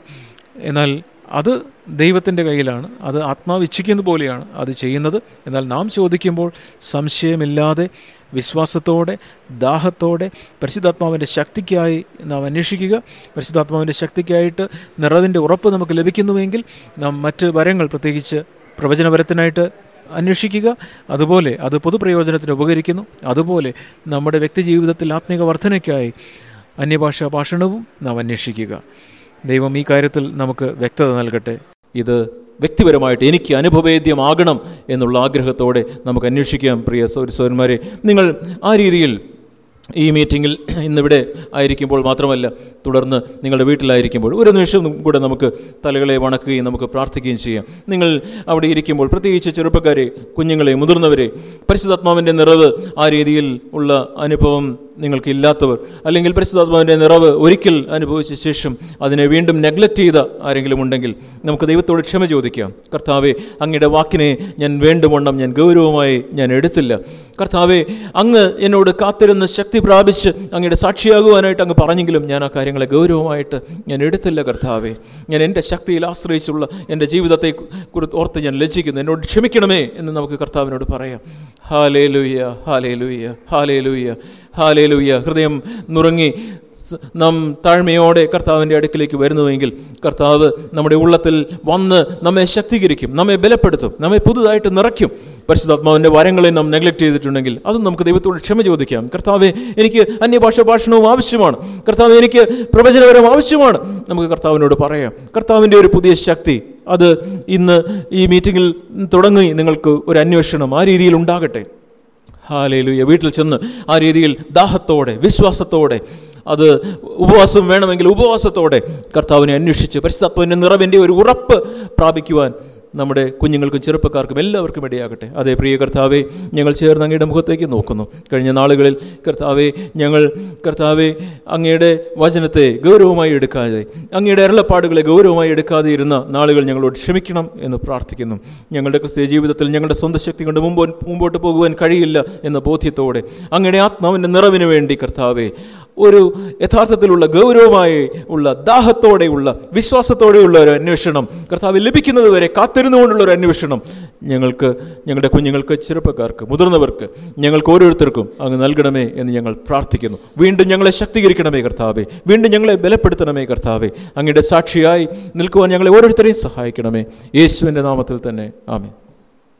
എന്നാൽ അത് ദൈവത്തിന്റെ കയ്യിലാണ് അത് ആത്മാവ് ഇച്ഛിക്കുന്നത് പോലെയാണ് അത് ചെയ്യുന്നത്. എന്നാൽ നാം ചോദിക്കുമ്പോൾ സംശയമില്ലാതെ വിശ്വാസത്തോടെ ദാഹത്തോടെ പരിശുദ്ധാത്മാവിന്റെ ശക്തിക്കായി നാം അന്വേഷിക്കുക. പരിശുദ്ധാത്മാവിന്റെ ശക്തിക്കായിട്ട് നിറവിന്റെ ഉറപ്പ് നമുക്ക് ലഭിക്കുന്നുവെങ്കിൽ നാം മറ്റ് വരങ്ങൾ പ്രത്യേകിച്ച് പ്രവചനപരത്തിനായിട്ട് അന്വേഷിക്കുക. അതുപോലെ അത് പൊതുപ്രയോജനത്തിന് ഉപകരിക്കുന്നു. അതുപോലെ നമ്മുടെ വ്യക്തി ജീവിതത്തിൽ ആത്മീക വർധനയ്ക്കായി അന്യഭാഷാ ഭാഷണവും നാം അന്വേഷിക്കുക. ദൈവം ഈ കാര്യത്തിൽ നമുക്ക് വ്യക്തത നൽകട്ടെ. ഇത് വ്യക്തിപരമായിട്ട് എനിക്ക് അനുഭവേദ്യമാകണം എന്നുള്ള ആഗ്രഹത്തോടെ നമുക്ക് അന്വേഷിക്കാം പ്രിയ സൗരസൗരന്മാരെ നിങ്ങൾ ആ രീതിയിൽ ഈ മീറ്റിങ്ങിൽ ഇന്നിവിടെ ആയിരിക്കുമ്പോൾ മാത്രമല്ല തുടർന്ന് നിങ്ങളുടെ വീട്ടിലായിരിക്കുമ്പോൾ ഒരു നിമിഷം കൂടെ നമുക്ക് തലകളെ വണക്കുകയും നമുക്ക് പ്രാർത്ഥിക്കുകയും ചെയ്യാം. നിങ്ങൾ അവിടെ ഇരിക്കുമ്പോൾ പ്രത്യേകിച്ച് ചെറുപ്പക്കാരെ കുഞ്ഞുങ്ങളെ മുതിർന്നവരെ പരിശുദ്ധാത്മാവിന്റെ നിറവ് ആ രീതിയിൽ ഉള്ള അനുഭവം നിങ്ങൾക്കില്ലാത്തവർ അല്ലെങ്കിൽ പരിശുദ്ധാത്മാവിന്റെ നിറവ് ഒരിക്കൽ അനുഭവിച്ച ശേഷം അതിനെ വീണ്ടും നെഗ്ലക്റ്റ് ചെയ്ത ആരെങ്കിലും ഉണ്ടെങ്കിൽ നമുക്ക് ദൈവത്തോട് ക്ഷമ ചോദിക്കാം. കർത്താവെ അങ്ങയുടെ വാക്കിനെ ഞാൻ വേണ്ടുവണ്ണം ഞാൻ ഗൗരവമായി ഞാൻ എടുത്തില്ല. കർത്താവെ അങ്ങ് എന്നോട് കാത്തിരുന്ന് ശക്തി പ്രാപിച്ച് അങ്ങയുടെ സാക്ഷിയാകുവാനായിട്ട് അങ്ങ് പറഞ്ഞെങ്കിലും ഞാൻ ആ കാര്യങ്ങളെ ഗൗരവമായിട്ട് ഞാൻ എടുത്തില്ല കർത്താവെ. ഞാൻ എന്റെ ശക്തിയിൽ ആശ്രയിച്ചുള്ള എന്റെ ജീവിതത്തെ കുറിച്ച് ഓർത്ത് ഞാൻ ലജ്ജിക്കുന്നു. എന്നോട് ക്ഷമിക്കണമേ എന്ന് നമുക്ക് കർത്താവിനോട് പറയാം. ഹാലേ ലൂയ്യ ഹാലേ ലൂയ്യ ഹാലേ ലൂയ്യ ഹാലേ ലൂയ്യ ഹൃദയം നുറങ്ങി. നാം താഴ്മയോടെ കർത്താവിന്റെ അടുക്കിലേക്ക് വരുന്നുവെങ്കിൽ കർത്താവ് നമ്മുടെ ഉള്ളത്തിൽ വന്ന് നമ്മെ ശക്തീകരിക്കും നമ്മെ ബലപ്പെടുത്തും നമ്മെ പുതുതായിട്ട് നിറയ്ക്കും. പരിശുദ്ധാത്മാവിന്റെ വരങ്ങളെ നാം നെഗ്ലക്ട് ചെയ്തിട്ടുണ്ടെങ്കിൽ അതും നമുക്ക് ദൈവത്തോട് ക്ഷമ ചോദിക്കാം. കർത്താവെ എനിക്ക് അന്യഭാഷ ഭാഷണവും ആവശ്യമാണ്. കർത്താവ് എനിക്ക് പ്രവചനപരം ആവശ്യമാണ്. നമുക്ക് കർത്താവിനോട് പറയാം. കർത്താവിന്റെ ഒരു പുതിയ ശക്തി അത് ഇന്ന് ഈ മീറ്റിങ്ങിൽ തുടങ്ങി. നിങ്ങൾക്ക് ഒരു അന്വേഷണം ആ രീതിയിൽ ഉണ്ടാകട്ടെ. ഹാലേലുയ. വീട്ടിൽ ചെന്ന് ആ രീതിയിൽ ദാഹത്തോടെ വിശ്വാസത്തോടെ അത് ഉപവാസം വേണമെങ്കിൽ ഉപവാസത്തോടെ കർത്താവിനെ അന്വേഷിച്ച് പരിശുദ്ധാത്മാവിന്റെ നിറവിന്റെ ഒരു ഉറപ്പ് പ്രാപിക്കുവാൻ നമ്മുടെ കുഞ്ഞുങ്ങൾക്കും ചെറുപ്പക്കാർക്കും എല്ലാവർക്കും ഇടയാകട്ടെ. അതേ പ്രിയ കർത്താവെ ഞങ്ങൾ ചേർന്ന് അങ്ങയുടെ മുഖത്തേക്ക് നോക്കുന്നു. കഴിഞ്ഞ നാളുകളിൽ കർത്താവെ ഞങ്ങൾ കർത്താവെ അങ്ങയുടെ വചനത്തെ ഗൗരവമായി എടുക്കാതെ അങ്ങയുടെ അരുളപ്പാടുകളെ ഗൗരവമായി എടുക്കാതെ ഇരുന്ന നാളുകൾ ഞങ്ങളോട് ക്ഷമിക്കണം എന്ന് പ്രാർത്ഥിക്കുന്നു. ഞങ്ങളുടെ ക്രിസ്തീയ ജീവിതത്തിൽ ഞങ്ങളുടെ സ്വന്തം ശക്തി കൊണ്ട് മുമ്പോ മുമ്പോട്ട് പോകുവാൻ കഴിയില്ല എന്ന ബോധ്യത്തോടെ അങ്ങയുടെ ആത്മാവിന്റെ നിറവിന് വേണ്ടി കർത്താവെ ഒരു യഥാർത്ഥത്തിലുള്ള ഗൗരവമായി ഉള്ള ദാഹത്തോടെയുള്ള വിശ്വാസത്തോടെയുള്ള ഒരു അന്വേഷണം കർത്താവ് ലഭിക്കുന്നത് വരെ കാത്തിരുന്നുകൊണ്ടുള്ള ഒരു അന്വേഷണം ഞങ്ങൾക്ക് ഞങ്ങളുടെ കുഞ്ഞുങ്ങൾക്ക് ചെറുപ്പക്കാർക്ക് മുതിർന്നവർക്ക് ഞങ്ങൾക്ക് ഓരോരുത്തർക്കും അങ്ങ് നൽകണമേ എന്ന് ഞങ്ങൾ പ്രാർത്ഥിക്കുന്നു. വീണ്ടും ഞങ്ങളെ ശക്തീകരിക്കണമേ കർത്താവെ. വീണ്ടും ഞങ്ങളെ ബലപ്പെടുത്തണമേ കർത്താവെ. അങ്ങയുടെ സാക്ഷിയായി നിൽക്കുവാൻ ഞങ്ങളെ ഓരോരുത്തരെയും സഹായിക്കണമേ. യേശുവിന്റെ നാമത്തിൽ തന്നെ. ആമേ